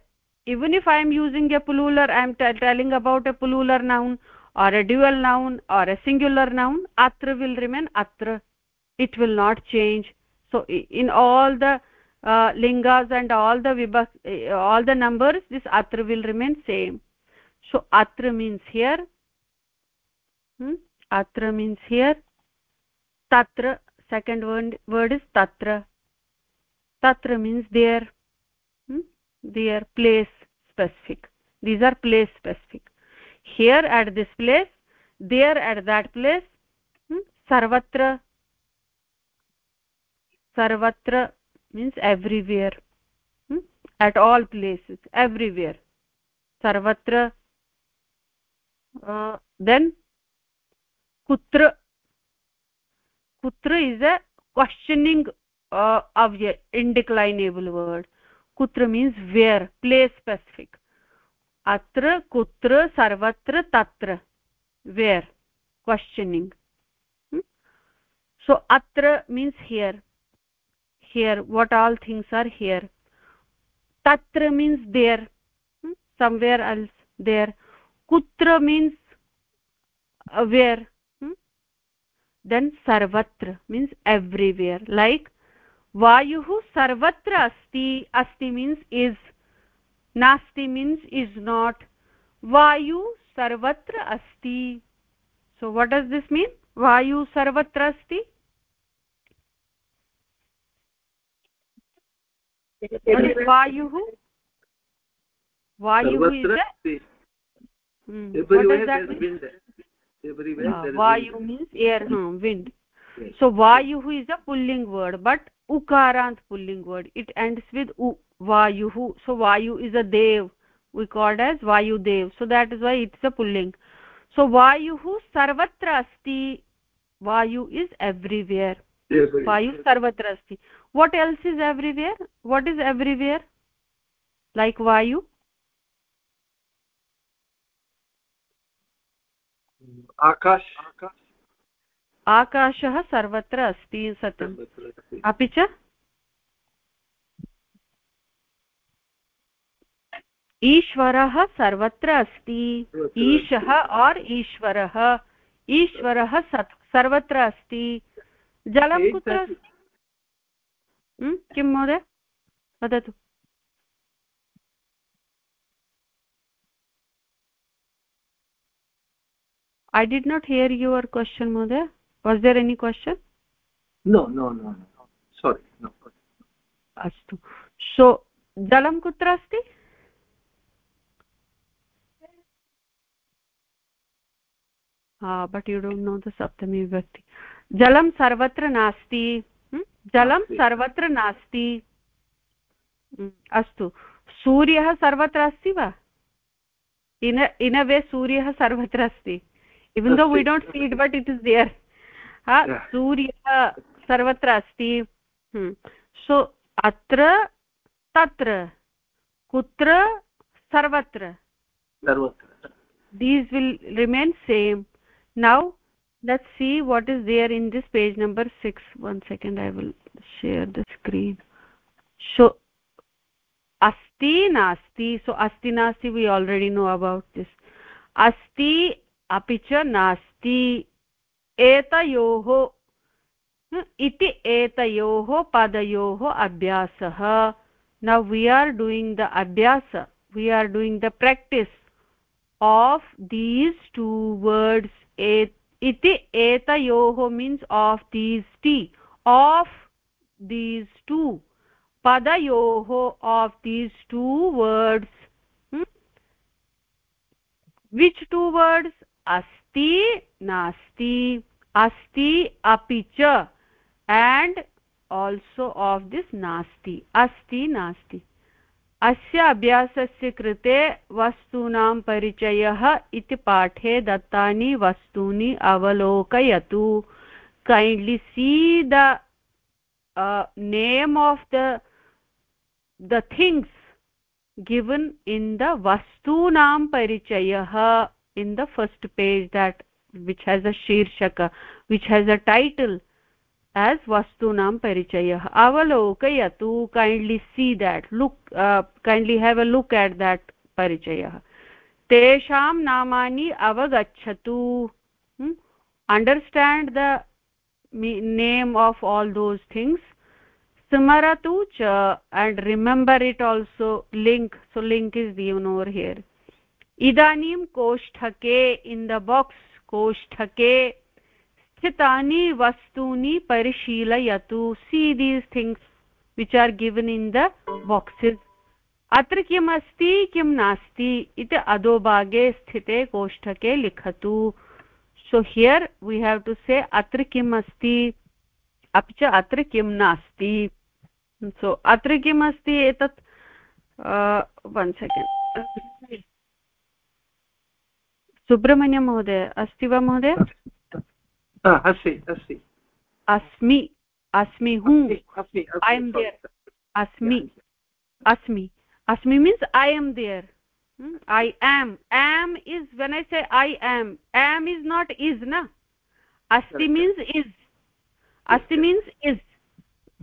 even if i am using a plural i am telling about a plural noun or a dual noun or a singular noun atra will remain atra. It will not change. So in all the uh, lingas and all the vibhak uh, all the numbers this atra will remain same. So atra means here. Hmm? atra means here. Tatra second word word is tatra. Tatra means there. Hmm? their place specific these are place specific here at this place there at that place hmm? sarvatra sarvatra means everywhere hmm? at all places everywhere sarvatra uh, then kutra kutra is a questioning uh, of indeclinable word place specific atra kutra sarvatra tatra where questioning hmm? so atra means here here what all things are here tatra means there hmm? somewhere else there kutra means uh, where hmm? then sarvatra means everywhere like वायुः सर्वत्र अस्ति अस्ति means is नास्ति means is not वायु सर्वत्र अस्ति। So what does this mean वायु सर्वत्र अस्ति? वायुः वायुः hmm, ah, वायु means air wind so vayuh is a pulling word but ukarant pulling word. It ends with u vayuh so vayu is a dev we called as vayu dev. So that is why it's a pulling. So vayuh sarvatra asti vayu is everywhere. Yes, vayu sarvatra asti. What else is everywhere? What is everywhere? Like vayu? Akash akash. आकाशः सर्वत्र अस्ति सत्यम् अपि च? ईश्वरः सर्वत्र अस्ति। ईशः और् ईश्वरः। ईश्वरः सर्वत्र अस्ति। जलं कुत्र अस्ति? किं महोदय? वदतु। I did not hear your question mother was there any question? No no no no sorry no अस्तु सो जलं कुत्र अस्ति हा but you don't know the सप्तमी विभक्ति जलं सर्वत्र नास्ति हं? जलं नास्ति। सर्वत्र नास्ति हं, अस्तु सूर्यः सर्वत्र अस्ति वा इन इन अ वे सूर्यः सर्वत्र अस्ति इवन् दो वी अस्ति। Don't see it but it is there हा Yeah. सूर्यः सर्वत्र अस्ति। सो अत्र तत्र कुत्र सर्वत्र। These will remain same now let see what is there in this page number six one second I will share the screen so अस्ति नास्ति सो अस्ति नास्ति we already know about this अस्ति अपि च नास्ति एतयोः इति एतयोः पदयोः अभ्यासः। न वि आर् डूयिङ्ग् द अभ्यास। We are doing the practice of these two words इति एतयोः means of these two of these two पदयोः of these two words which two words अस्ति, नास्ति। Asti api cha and also of this nasti asti nasti अस्य अभ्यासस्य कृते वस्तूनां परिचयः इति पाठे दत्तानि वस्तूनि अवलोकयतु kindly see the uh, name of the the things given in the vastunam parichayah in the first page that which has a shirshaka which has a title as vastunam parichayah avalokayatu kindly see that look uh, kindly have a look at that parichayah tesham namani avagachatu hmm? understand the name of all those things smaratu cha and remember it also link so link is given over here idanim kosthake in the box kosthake sthitani vastuni parishilayatu see these things which are given in the boxes. अत्र किम् अस्ति किं नास्ति इति अधोभागे स्थिते कोष्ठके लिखतु. So here we have to say अत्र किम् अस्ति अपि च अत्र किं नास्ति. सो अत्र किम् अस्ति एतत् वन् सेकेण्ड् सुब्रह्मण्यं महोदय अस्ति वा महोदय अस्ति अस्ति अस्मि अस्मि हू ऐ एम् देयर् अस्मि अस्मि asmi means i am there hmm? i am am is when i say i am am is not is na asti means is asti means is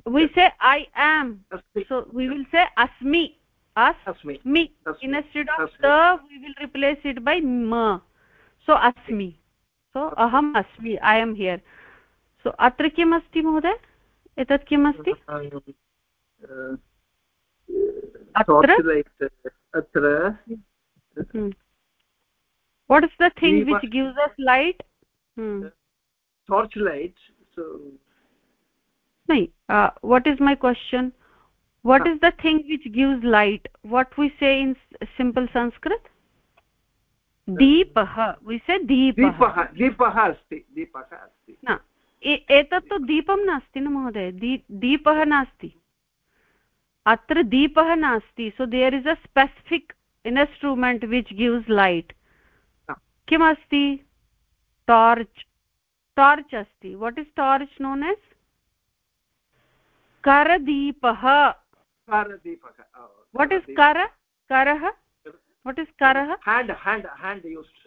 we say i am so we will say asmi asmi instead of the we will replace it by ma so asmi so aham asmi i am here so atra kim asti mohoday etat kim asti अत्र अत्र what is the thing which gives us light hmm. torch light so no uh, what is my question what is the thing which gives light what we say in simple sanskrit दीपः दीपः। दीपः अस्ति दीपः अस्ति। न एतत् तु दीपं नास्ति न महोदय दीपः नास्ति। अत्र दीपः नास्ति so there is a specific instrument which gives light किमस्ति? टार्च् टार्च् अस्ति। What is torch known as करदीपः। What is कर? करः? वट् इस् करः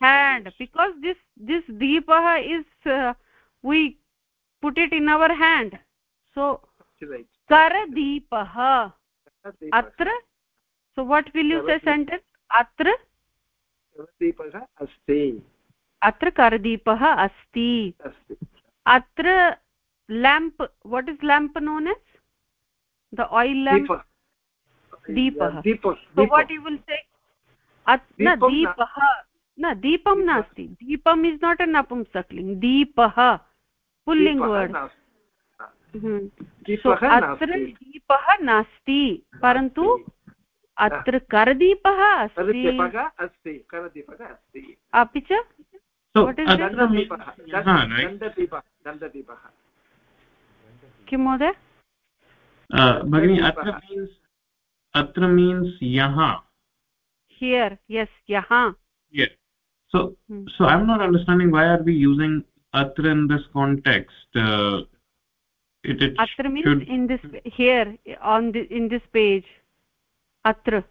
हेण्ड् बिकास् दिस् दिस् दीपः is we put it in our hand so करदीपः अत्र so what will you से sentence अत्र दीपः अस्ति अत्र करदीपः अस्ति अत्र lamp what is lamp known as the oil lamp दीपः वट् यु विल् से न दीपः न दीपं नास्ति। दीपम् इस् नाट् अ नपुंसक्लिङ्ग् दीपः। पुल्लिङ्ग् वर्ड्। अत्र दीपः नास्ति परन्तु अत्र करदीपः अस्ति। अपि च? किं महोदय? भगिनि अत्र मीन्स् अत्र means here. Yes yaha. Yeah so hmm. so i'm not understanding why are we using atra in this context? Uh, it, it atra means should... in this here on the, in this page. Atra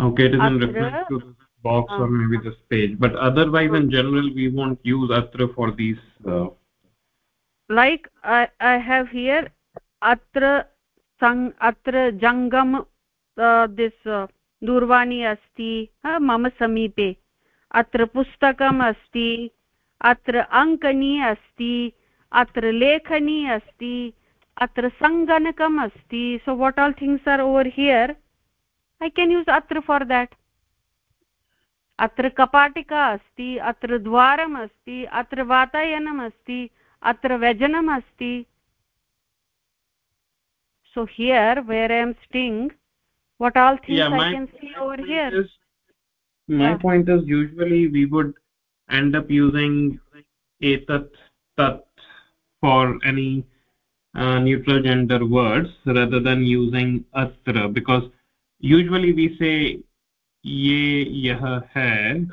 okay it is atra, in reference to this box uh, or ah. maybe this page. But otherwise in hmm. general we won't use atra for these uh... like i i have here atra sang atra jangam uh, this uh, दूरवाणी अस्ति मम समीपे। अत्र पुस्तकम् अस्ति, अत्र अङ्कनी अस्ति, अत्र लेखनी अस्ति, अत्र सङ्गणकम् अस्ति। So what all things are over here I can use अत्र फार् देट् अत्र कपाटिका अस्ति, अत्र द्वारम् अस्ति, अत्र वातायनम् अस्ति, अत्र व्यजनम् अस्ति। So, here, where i am sting what all things yeah, i can see over here? is, my yeah. point is usually we would end up using etat tat for any uh, neutral gender words rather than using atra because usually we say ye yah hai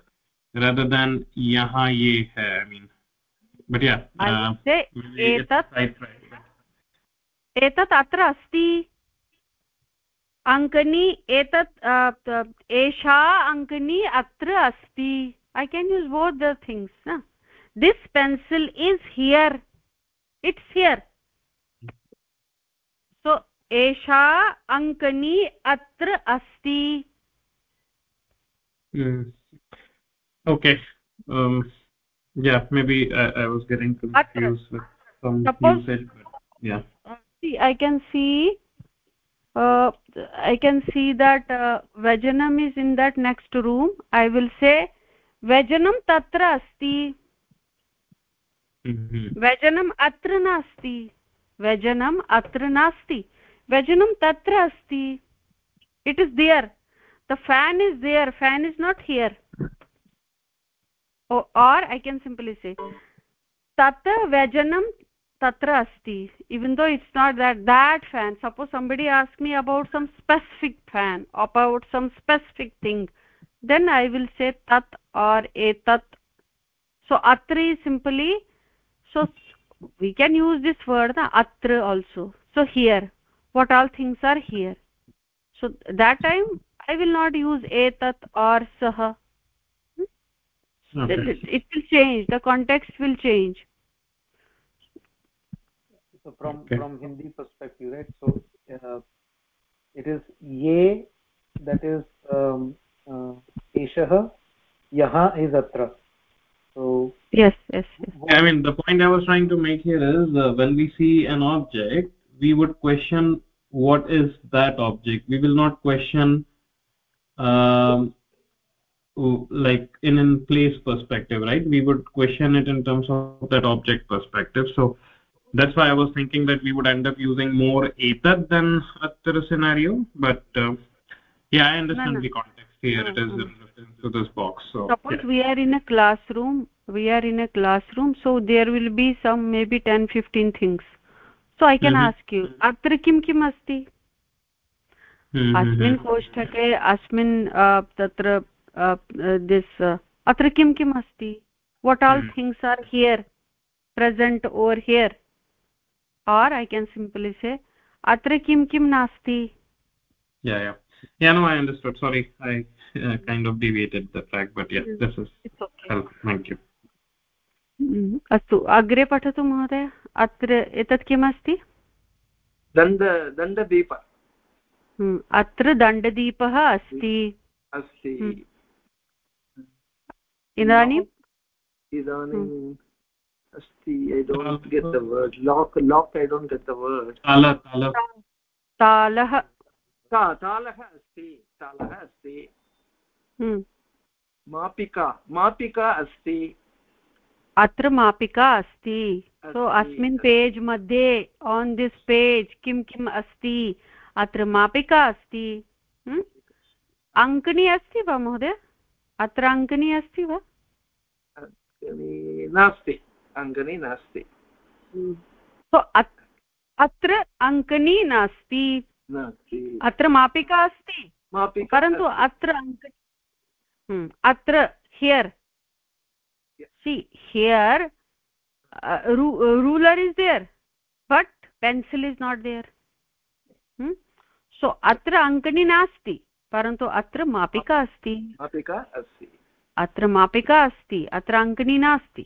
rather than yaha ye hai i mean but yeah i uh, say etat. etat atra asti अङ्कनी एतत् एषा अङ्कनी अत्र अस्ति I can use both the things न this pencil is here it's here so एषा अङ्कनी अत्र अस्ति okay um yeah maybe I, I was getting confused with some Suppose, usage but yeah see i can see uh, i can see that uh, vajanam is in that next room i will say vajanam tatra asti व्यजनम् अत्र नास्ति व्यजनम् अत्र नास्ति व्यजनं तत्र अस्ति it is there the fan is there fan is not here or i can simply say tat vyajanam tatra asti even though it's not that that fan suppose somebody asks me about some specific fan about some specific thing then i will say tat or etat so atra is simply so we can use this word na atra also. So here what all things are here. So that time i will not use etat or sah. Hmm? Okay. it will change the context will change so from okay. from hindi perspective right so uh, it is ye that is um uh, eshah yaha is atra. So yes, yes yes. i mean the point i was trying to make here is uh, when we see an object we would question what is that object. We will not question um, like in in place perspective right? We would question it in terms of that object perspective. So that's why i was thinking that we would end up using more etat than atra scenario but uh, yeah i understand no, no. the context here no, it is in reference to this box so suppose yeah. we are in a classroom we are in a classroom so there will be some maybe 10 15 things so i can mm -hmm. ask you atra kim kim asti अस्मिन् कोष्ठके अस्मिन् तत्र this अत्र किं किम् अस्ति what all things are here present over here or i can simply say atra kim kim nasti yeah yeah yeah no i understood sorry i uh, kind of deviated the track but yeah this is it's okay help thank you अस्तु अग्रे पठतु महोदय अत्र एतत् किम् अस्ति दण्ड दण्डदीप अत्र दण्डदीपः अस्ति अस्ति इदानीम् इदानीं अस्ति I don't get the word lock lock I don't get the word तालः तालः अस्ति तालः अस्ति मापिका मापिका अस्ति अत्र मापिका अस्ति। सो अस्मिन् पेज् मध्ये आन् दिस् पेज् किं किम् अस्ति? अत्र मापिका अस्ति। हम्म? अङ्कनी अस्ति वा महोदय? अत्र अङ्कनी अस्ति वा? नास्ति। अङ्कनी नास्ति। अत्र अङ्कनी नास्ति। अत्र मापिका अस्ति? परन्तु अत्र अत्र here. See here ruler is there but pencil is not there. So अत्र अङ्कनी नास्ति परन्तु अत्र मापिका अस्ति। मापिका अस्ति। अत्र मापिका अस्ति अत्र अङ्कनी नास्ति।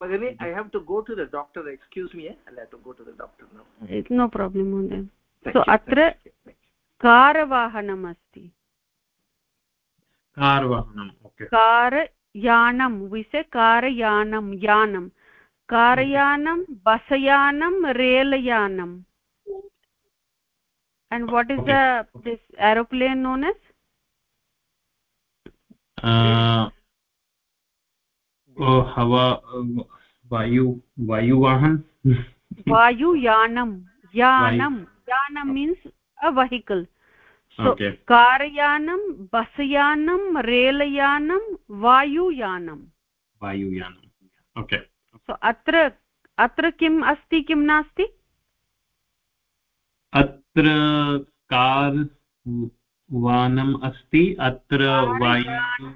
Bhagini, I have to go to the doctor. Excuse me, eh? I'll have to go to the doctor now. It's no problem, Mhoday. So, अत्र कारवाहनम् अस्ति कारवाहनम् ओके कारयानं विसे कारयानं यानं कारयानं बसयानं रेलयानं and what is Okay. the this aeroplane known as uh, हवा वायु वायुवाहन? वायुयानं यानं यानं means a vehicle कारयानं बसयानं रेलयानं वायुयानं वायुयानम् अत्र अत्र किम् अस्ति किं नास्ति? अत्र कार् वानम् अस्ति अत्र वायु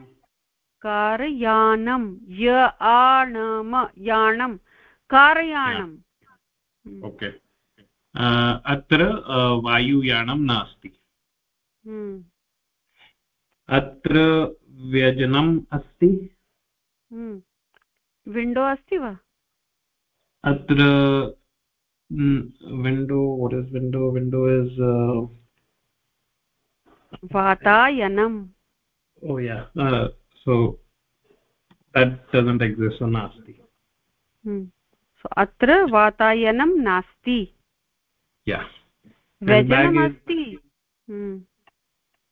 कारयानं य आणम यानं कारयानं ओके अत्र uh, वायुयानं नास्ति। हम्म, अत्र व्यजनम् अस्ति। विण्डो अस्ति वा? अत्र window what is window? Window is uh, वातायनं oh yeah. Uh, so that doesn't exist so nasti hmm. So अत्र वातायनं नास्ति। Yeah. Is- अस्ति हम्म,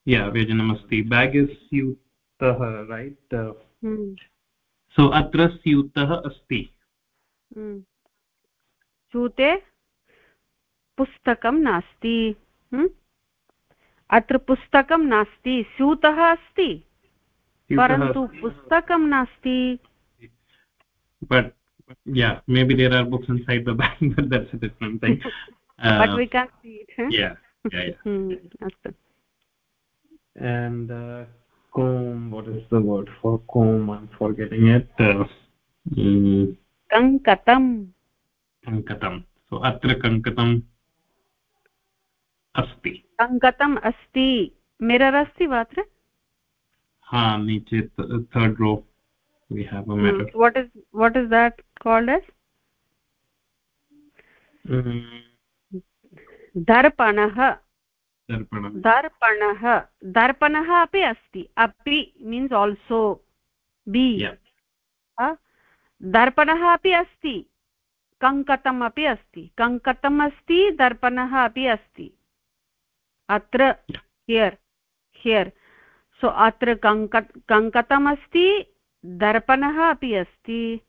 yeah व्यजनम् अस्ति bag is स्यूतः right? Uh, हम्म, so अत्र स्यूतः अस्ति। हम्म। स्यूते पुस्तकं नास्ति। हम्म? अत्र पुस्तकं नास्ति। स्यूतः अस्ति। परन्तु पुस्तकं नास्ति but yeah maybe there are books inside the bag but that's a different thing uh, we can see it yeah yeah yeah hmm, and uh, comb what is the word for comb i'm forgetting it uh, mm, कङ्कतं kankatam so atra kankatam अस्ति कङ्कतम् अस्ति mirror अस्ति वा अत्र हा नीचे third row we have a mirror what is what is that called दर्पणः दर्पणं दर्पणः दर्पणः अपि अस्ति अपि मीन्स् आल्सो बि दर्पणः अपि अस्ति कङ्कतम् अपि अस्ति कङ्कतम् अस्ति दर्पणः अपि अस्ति अत्र हियर् हियर् सो अत्र कङ्क कङ्कतम् अस्ति दर्पणः अपि अस्ति।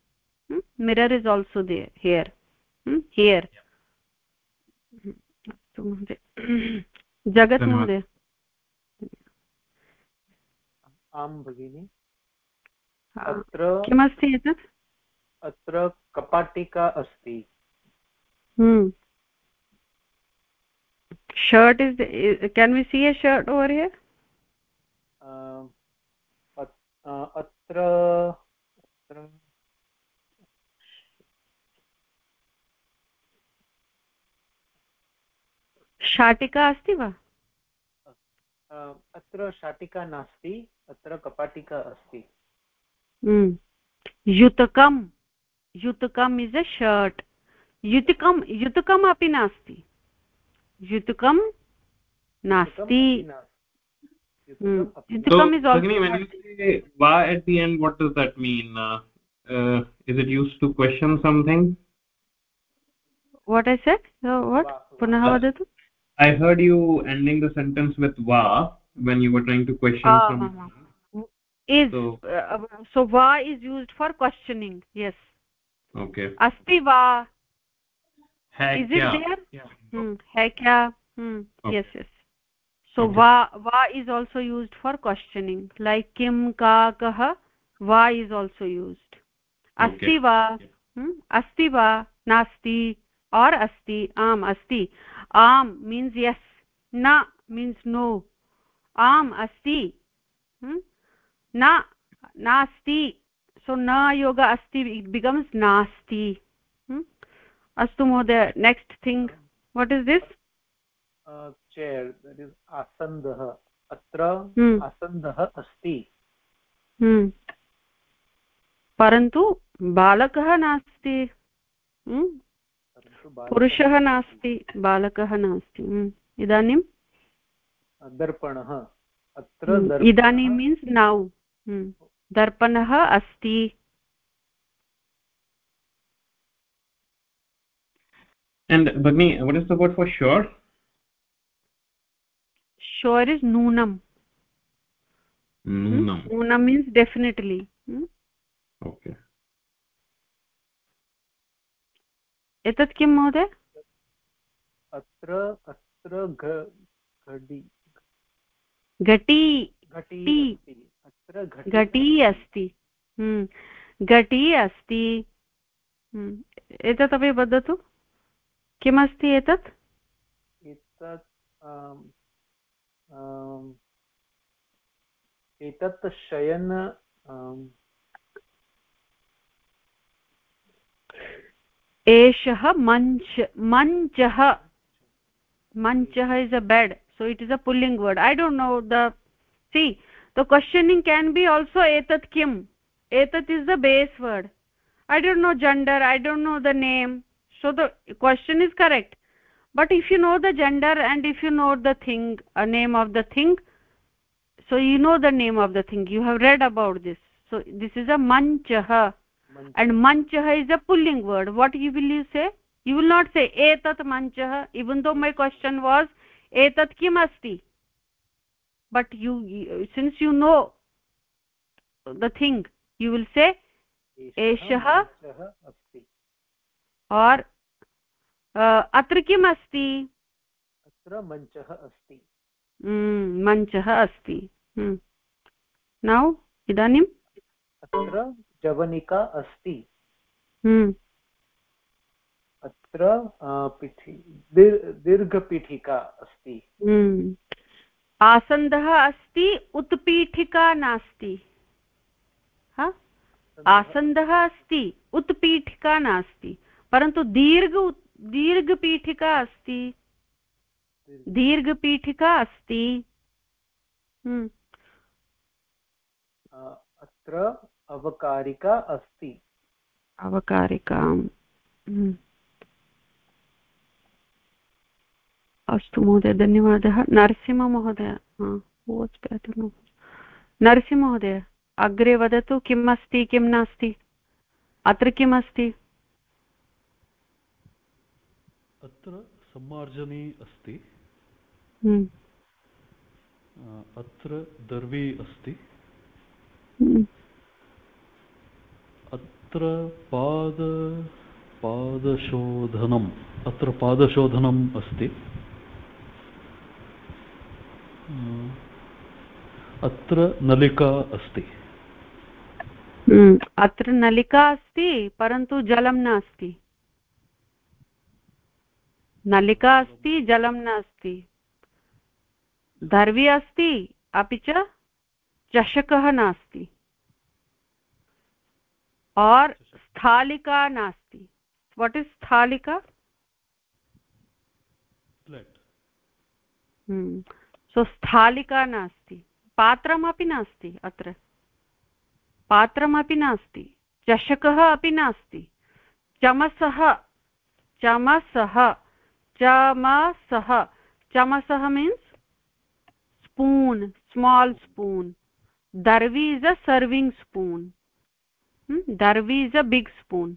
Mirror is also there here here अस्तु महोदय। जगत्। महोदय। आं भगिनि। अत्र किमस्ति एतत्? अत्र कपाटिका अस्ति। shirt is the, can we see a shirt over here? अ, अत्- अ, अत्र अत्र शाटिका अस्ति वा? अत्र शाटिका नास्ति अत्र कपाटिका अस्ति। Hmm. युतकं युतकम् इस् अ शर्ट् युतकं युतकम् अपि नास्ति। युतकं नास्ति। Hmm. So, Agni, when you say va at the end, what does that mean? Uh, uh, is it used to question something? What I said? Uh, what? Punah I heard you ending the sentence with va when you were trying to question ah, someone. Ah, ah. Is, so, uh, so va is used for questioning, yes. Okay. Asti va. Hai is kya? it there? Yeah. Hmm. Hai kya? Hmm. Okay. Yes, yes. So Okay. va va is also used for questioning like kim ka kah va is also used asti Okay. va hmm asti va nasti or asti am asti am means yes na means no am asti hmm na nasti so na yoga asti it becomes nasti hmm? astu mohoday next thing what is this chair that is आसन्दः अत्र Hmm. आसन्दः अस्ति hmm. परन्तु बालकः नास्ति बालकः पुरुषः नास्ति बालकः नास्ति. इदानीं दर्पणः अत्र. इदानीं मीन्स् नौ. दर्पणः अस्ति and bhagni what is the word for sure sure is नूनम नूनम नूनम मीन्स डेफिनेटली एतत् किं महोदय? अत्र अत्र घटी। घटी अस्ति। हम्म। घटी अस्ति। हम्म। एतदपि वदतु। किमस्ति एतत्? अं, एतत् शयन अं, एषः मञ्च, मञ्चः मञ्चः is a bed so it is a pulling word I don't know the see the questioning can be also एतत् किम् एतत् is the base word I don't know gender I don't know the name so the question is correct but if you know the gender and if you know the thing a name of the thing so you know the name of the thing. You have read about this. So this is a manchah and manchah is a pulling word. What you will you say? You will not say etat manchah even though my question was etat kim asti? But you since you know the thing you will say eshah asti. or अत्र किम् अस्ति? अत्र मञ्चः अस्ति। मञ्चः अस्ति। नौ इदानीम् अत्र जवनिका अस्ति। अत्र पिठी दीर्घपीठिका अस्ति। आसन्दः अस्ति उत्पीठिका नास्ति। आसन्दः अस्ति उत्पीठिका नास्ति। परन्तु दीर्घ दीर्घपीठिका अस्ति। दीर्घपीठिका अस्ति। हम्म। अत्र अवकारिका अस्ति। अवकारिका हम्म। अस्तु महोदय धन्यवादः। नरसिंहमहोदय नरसिंहमहोदय अग्रे वदतु किम् अस्ति किं नास्ति? अत्र किम् अस्ति? अत्र सम्मार्जनी अस्ति। हम्म। अत्र दर्वी अस्ति। हम्म। अत्र पाद पादशोधनम् अत्र पादशोधनम् अस्ति। अत्र नलिका अस्ति। हम्म, अत्र नलिका अस्ति परन्तु जलं नास्ति। नलिका अस्ति जलं नास्ति। दर्वी अस्ति अपि च चषकः नास्ति। और स्थालिका नास्ति। What is स्थालिका? सो स्थालिका नास्ति। पात्रमपि नास्ति अत्र। पात्रमपि नास्ति। चषकः अपि नास्ति। चमसः। चमसः। चमसः। चमसः मीन्स् स्पून् स्माल् स्पून् दर्वी is a serving spoon दर्वी is a big spoon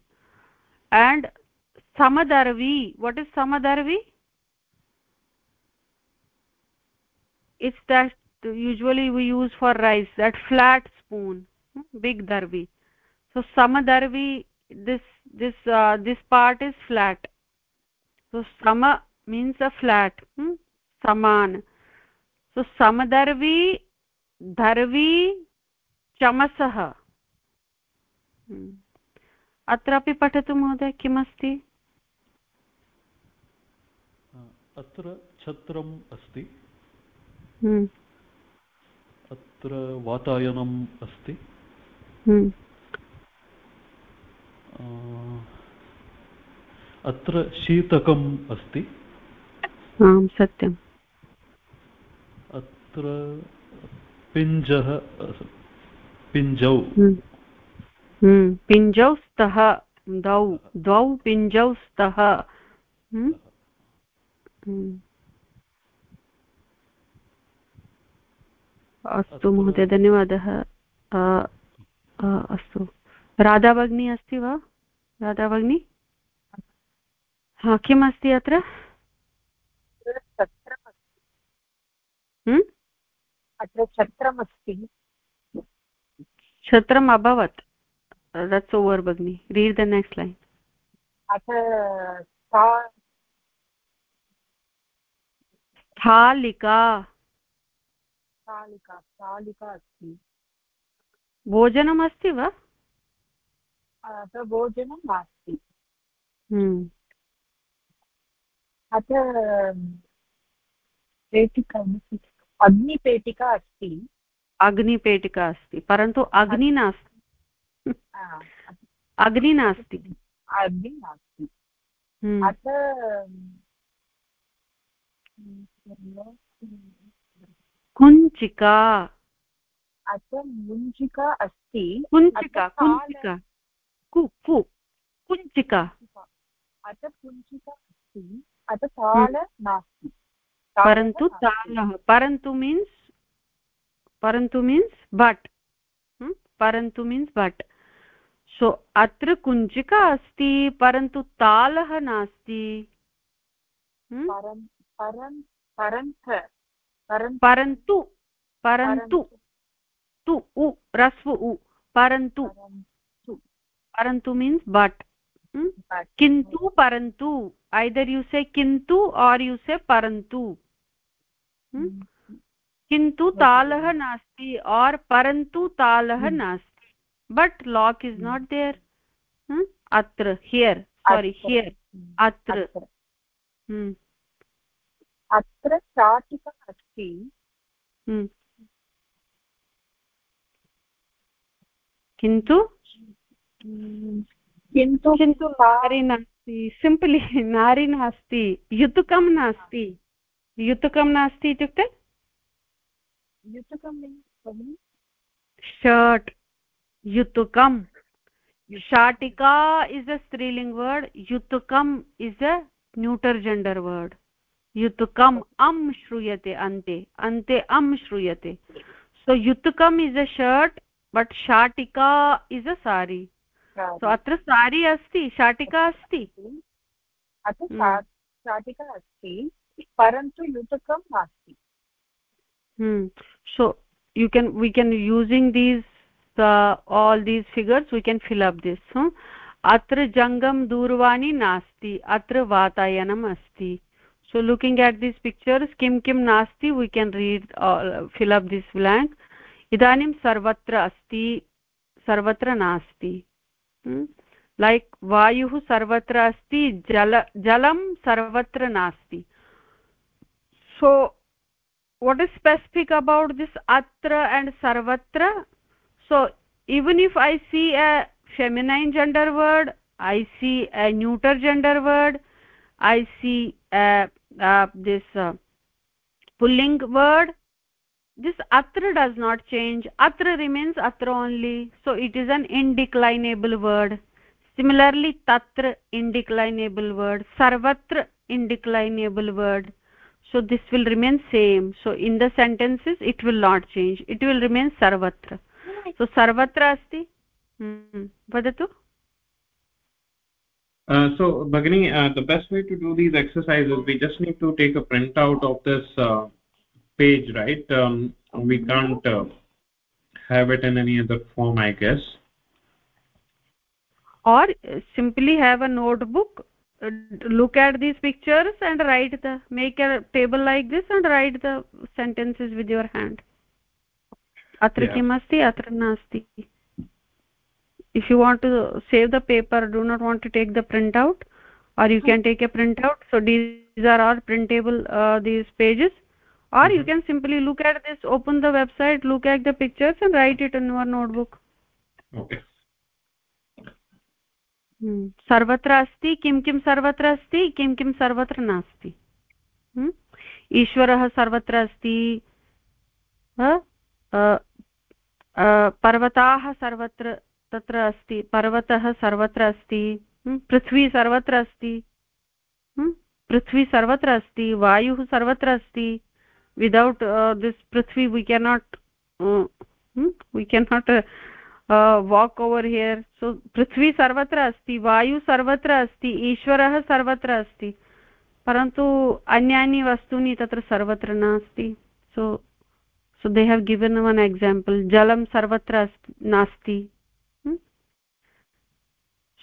and समदर्वी what is समदर्वी it's that usually we use for rice that flat spoon big दर्वी so समदर्वी this this this part is flat so sama means a flat hmm? saman so samadarvi dharvi chamasah hmm. अत्रापि पठतु महोदय किमस्ति अत्र छत्रम् अस्ति अत्र वातायनम् अस्ति हम्म। अत्र शीतकम् अस्ति। आम् सत्यम्। अत्र पिञ्जः पिञ्जौ। हम्म। हम्म। पिञ्जौ स्तः द्वौ द्वौ पिञ्जौ स्तः अस्तु महोदय धन्यवादः। अस्तु। राधा भगिनी अस्ति वा? राधा भगिनी हा किम् अस्ति अत्र? अत्र छत्रमस्ति। छत्रम् अभवत्। दट्स् ओवर् भगिनि रीड् द नेक्स्ट् लैन् अथ स्थालिका स्थालिका स्थालिका अस्ति। भोजनम् अस्ति वा भोजनं नास्ति। हम्म। अत्र पेटिका अग्निपेटिका अस्ति। अग्निपेटिका अस्ति परन्तु अग्नि नास्ति। अग्नि नास्ति। अग्नि नास्ति। हम्म। कुञ्चिका। अत्र मुञ्चिका अस्ति। कुञ्चिका कुञ्चिका। कुञ्चिका। अत्र कुञ्चिका अस्ति। अत्र ताल नास्ति परन्तु तालः परन्तु मीन्स् परन्तु मीन्स् बट् परन्तु मीन्स् बट् सो अत्र कुञ्चिका अस्ति परन्तु तालः नास्ति परन्तु परन्तु तु उ रस्व उ परन्तु परन्तु मीन्स् बट् किन्तु परन्तु ऐदर् यु से किन्तु और् यु से परन्तु किन्तु तालः नास्ति और् परन्तु तालः नास्ति but lock is not there अत्र हियर् सोरि हियर् अत्र अत्र शाटिका अस्ति किन्तु किन्तु किन्तु नारी नास्ति सिम्प्लि नारी नास्ति युतुकं नास्ति। युतुकं नास्ति इत्युक्ते? युतुकं शर्ट्। युतुकं। शाटिका इस् अ स्त्रीलिङ्ग् word युतुकम् is a neuter gender word. युतुकम् अम् श्रूयते अन्ते अन्ते अम् श्रूयते। सो युतुकम् इस् अ शर्ट् बट् शाटिका इस् अ सारी। सो अत्र सारी अस्ति शाटिका अस्ति अत्र शाटिका अस्ति परन्तु युतकं नास्ति so you can we can using these uh, all these figures we can fill up this huh? अत्र जङ्गम दूरवाणी नास्ति अत्र वातायनम् अस्ति so looking at these pictures किं किं नास्ति we can read uh, fill up this blank इदानीं सर्वत्र अस्ति सर्वत्र नास्ति लैक् वायुः सर्वत्र अस्ति जल जलं सर्वत्र नास्ति so what is specific about this अत्र एण्ड् सर्वत्र so even if I see a feminine gender word I see a neuter gender word I see this pulling word this atra does not change. Atra remains atra only. So it is an indeclinable word. Similarly tatra indeclinable word. Sarvatra indeclinable word. So this will remain same. So in the sentences it will not change. It will remain sarvatra. So sarvatra asti? Hmm. Vadatu? Uh, so bagini uh, the best way to do these exercises we just need to take a printout of this uh, page right um, we can't uh, have it in any other form i guess. Or simply have a notebook look at these pictures and write the make a table like this and write the sentences with your hand. Kim asti atra nasti. If you want to save the paper do not want to take the printout or you can take a printout. So these are all printable uh, these pages or you can simply look at this open the website look at the pictures and write it in your notebook. Okay. सर्वत्र अस्ति किं किं सर्वत्र अस्ति किं किं सर्वत्र नास्ति ईश्वरः सर्वत्र अस्ति पर्वताः सर्वत्र तत्र अस्ति पर्वतः सर्वत्र अस्ति पृथ्वी सर्वत्र अस्ति पृथ्वी सर्वत्र अस्ति वायुः सर्वत्र अस्ति without this Prithvi we cannot we cannot walk over here so पृथ्वी सर्वत्र अस्ति वायु सर्वत्र अस्ति ईश्वरः सर्वत्र अस्ति परन्तु अन्यानि वस्तूनि तत्र सर्वत्र नास्ति so so they have given one example jalam sarvatra nasti hmm?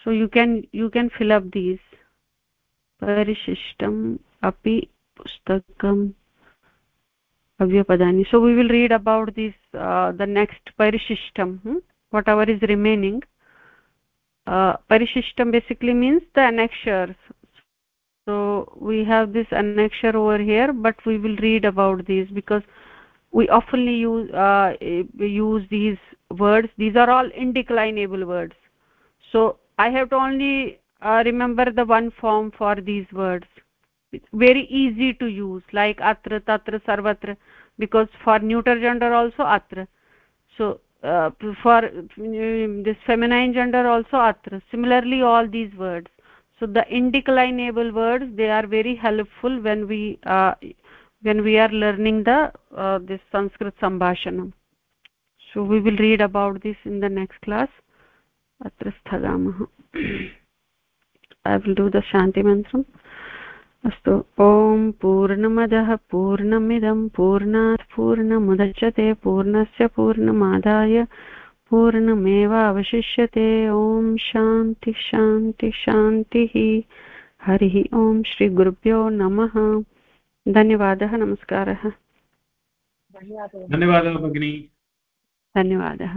so you can you can fill up these parishishtam api pustakam so we will read about this uh, the next parishishtam hmm? whatever is remaining. Uh, parishishtam basically means the annexures. So we have this annexure over here but we will read about these because we often use uh, use these words. These are all indeclinable words. So i have to only uh, remember the one form for these words it's very easy to use like atra tatra sarvatra because for neuter gender also atra. So uh, for um, this feminine gender also atra. Similarly all these words. So the indeclinable words they are very helpful when we uh, when we are learning the uh, this sanskrit sambhashanam. So we will read about this in the next class. Atra sthagamah i will do the shanti mantram अस्तु। ॐ पूर्णमदः पूर्णमिदं पूर्णात् पूर्णमुदच्यते पूर्णस्य पूर्णमादाय पूर्णमेवावशिष्यते। ॐ शान्ति शान्ति शान्तिः। हरिः ॐ श्रीगुरुभ्यो नमः। धन्यवादः नमस्कारः। धन्यवादः भगिनी। धन्यवादः।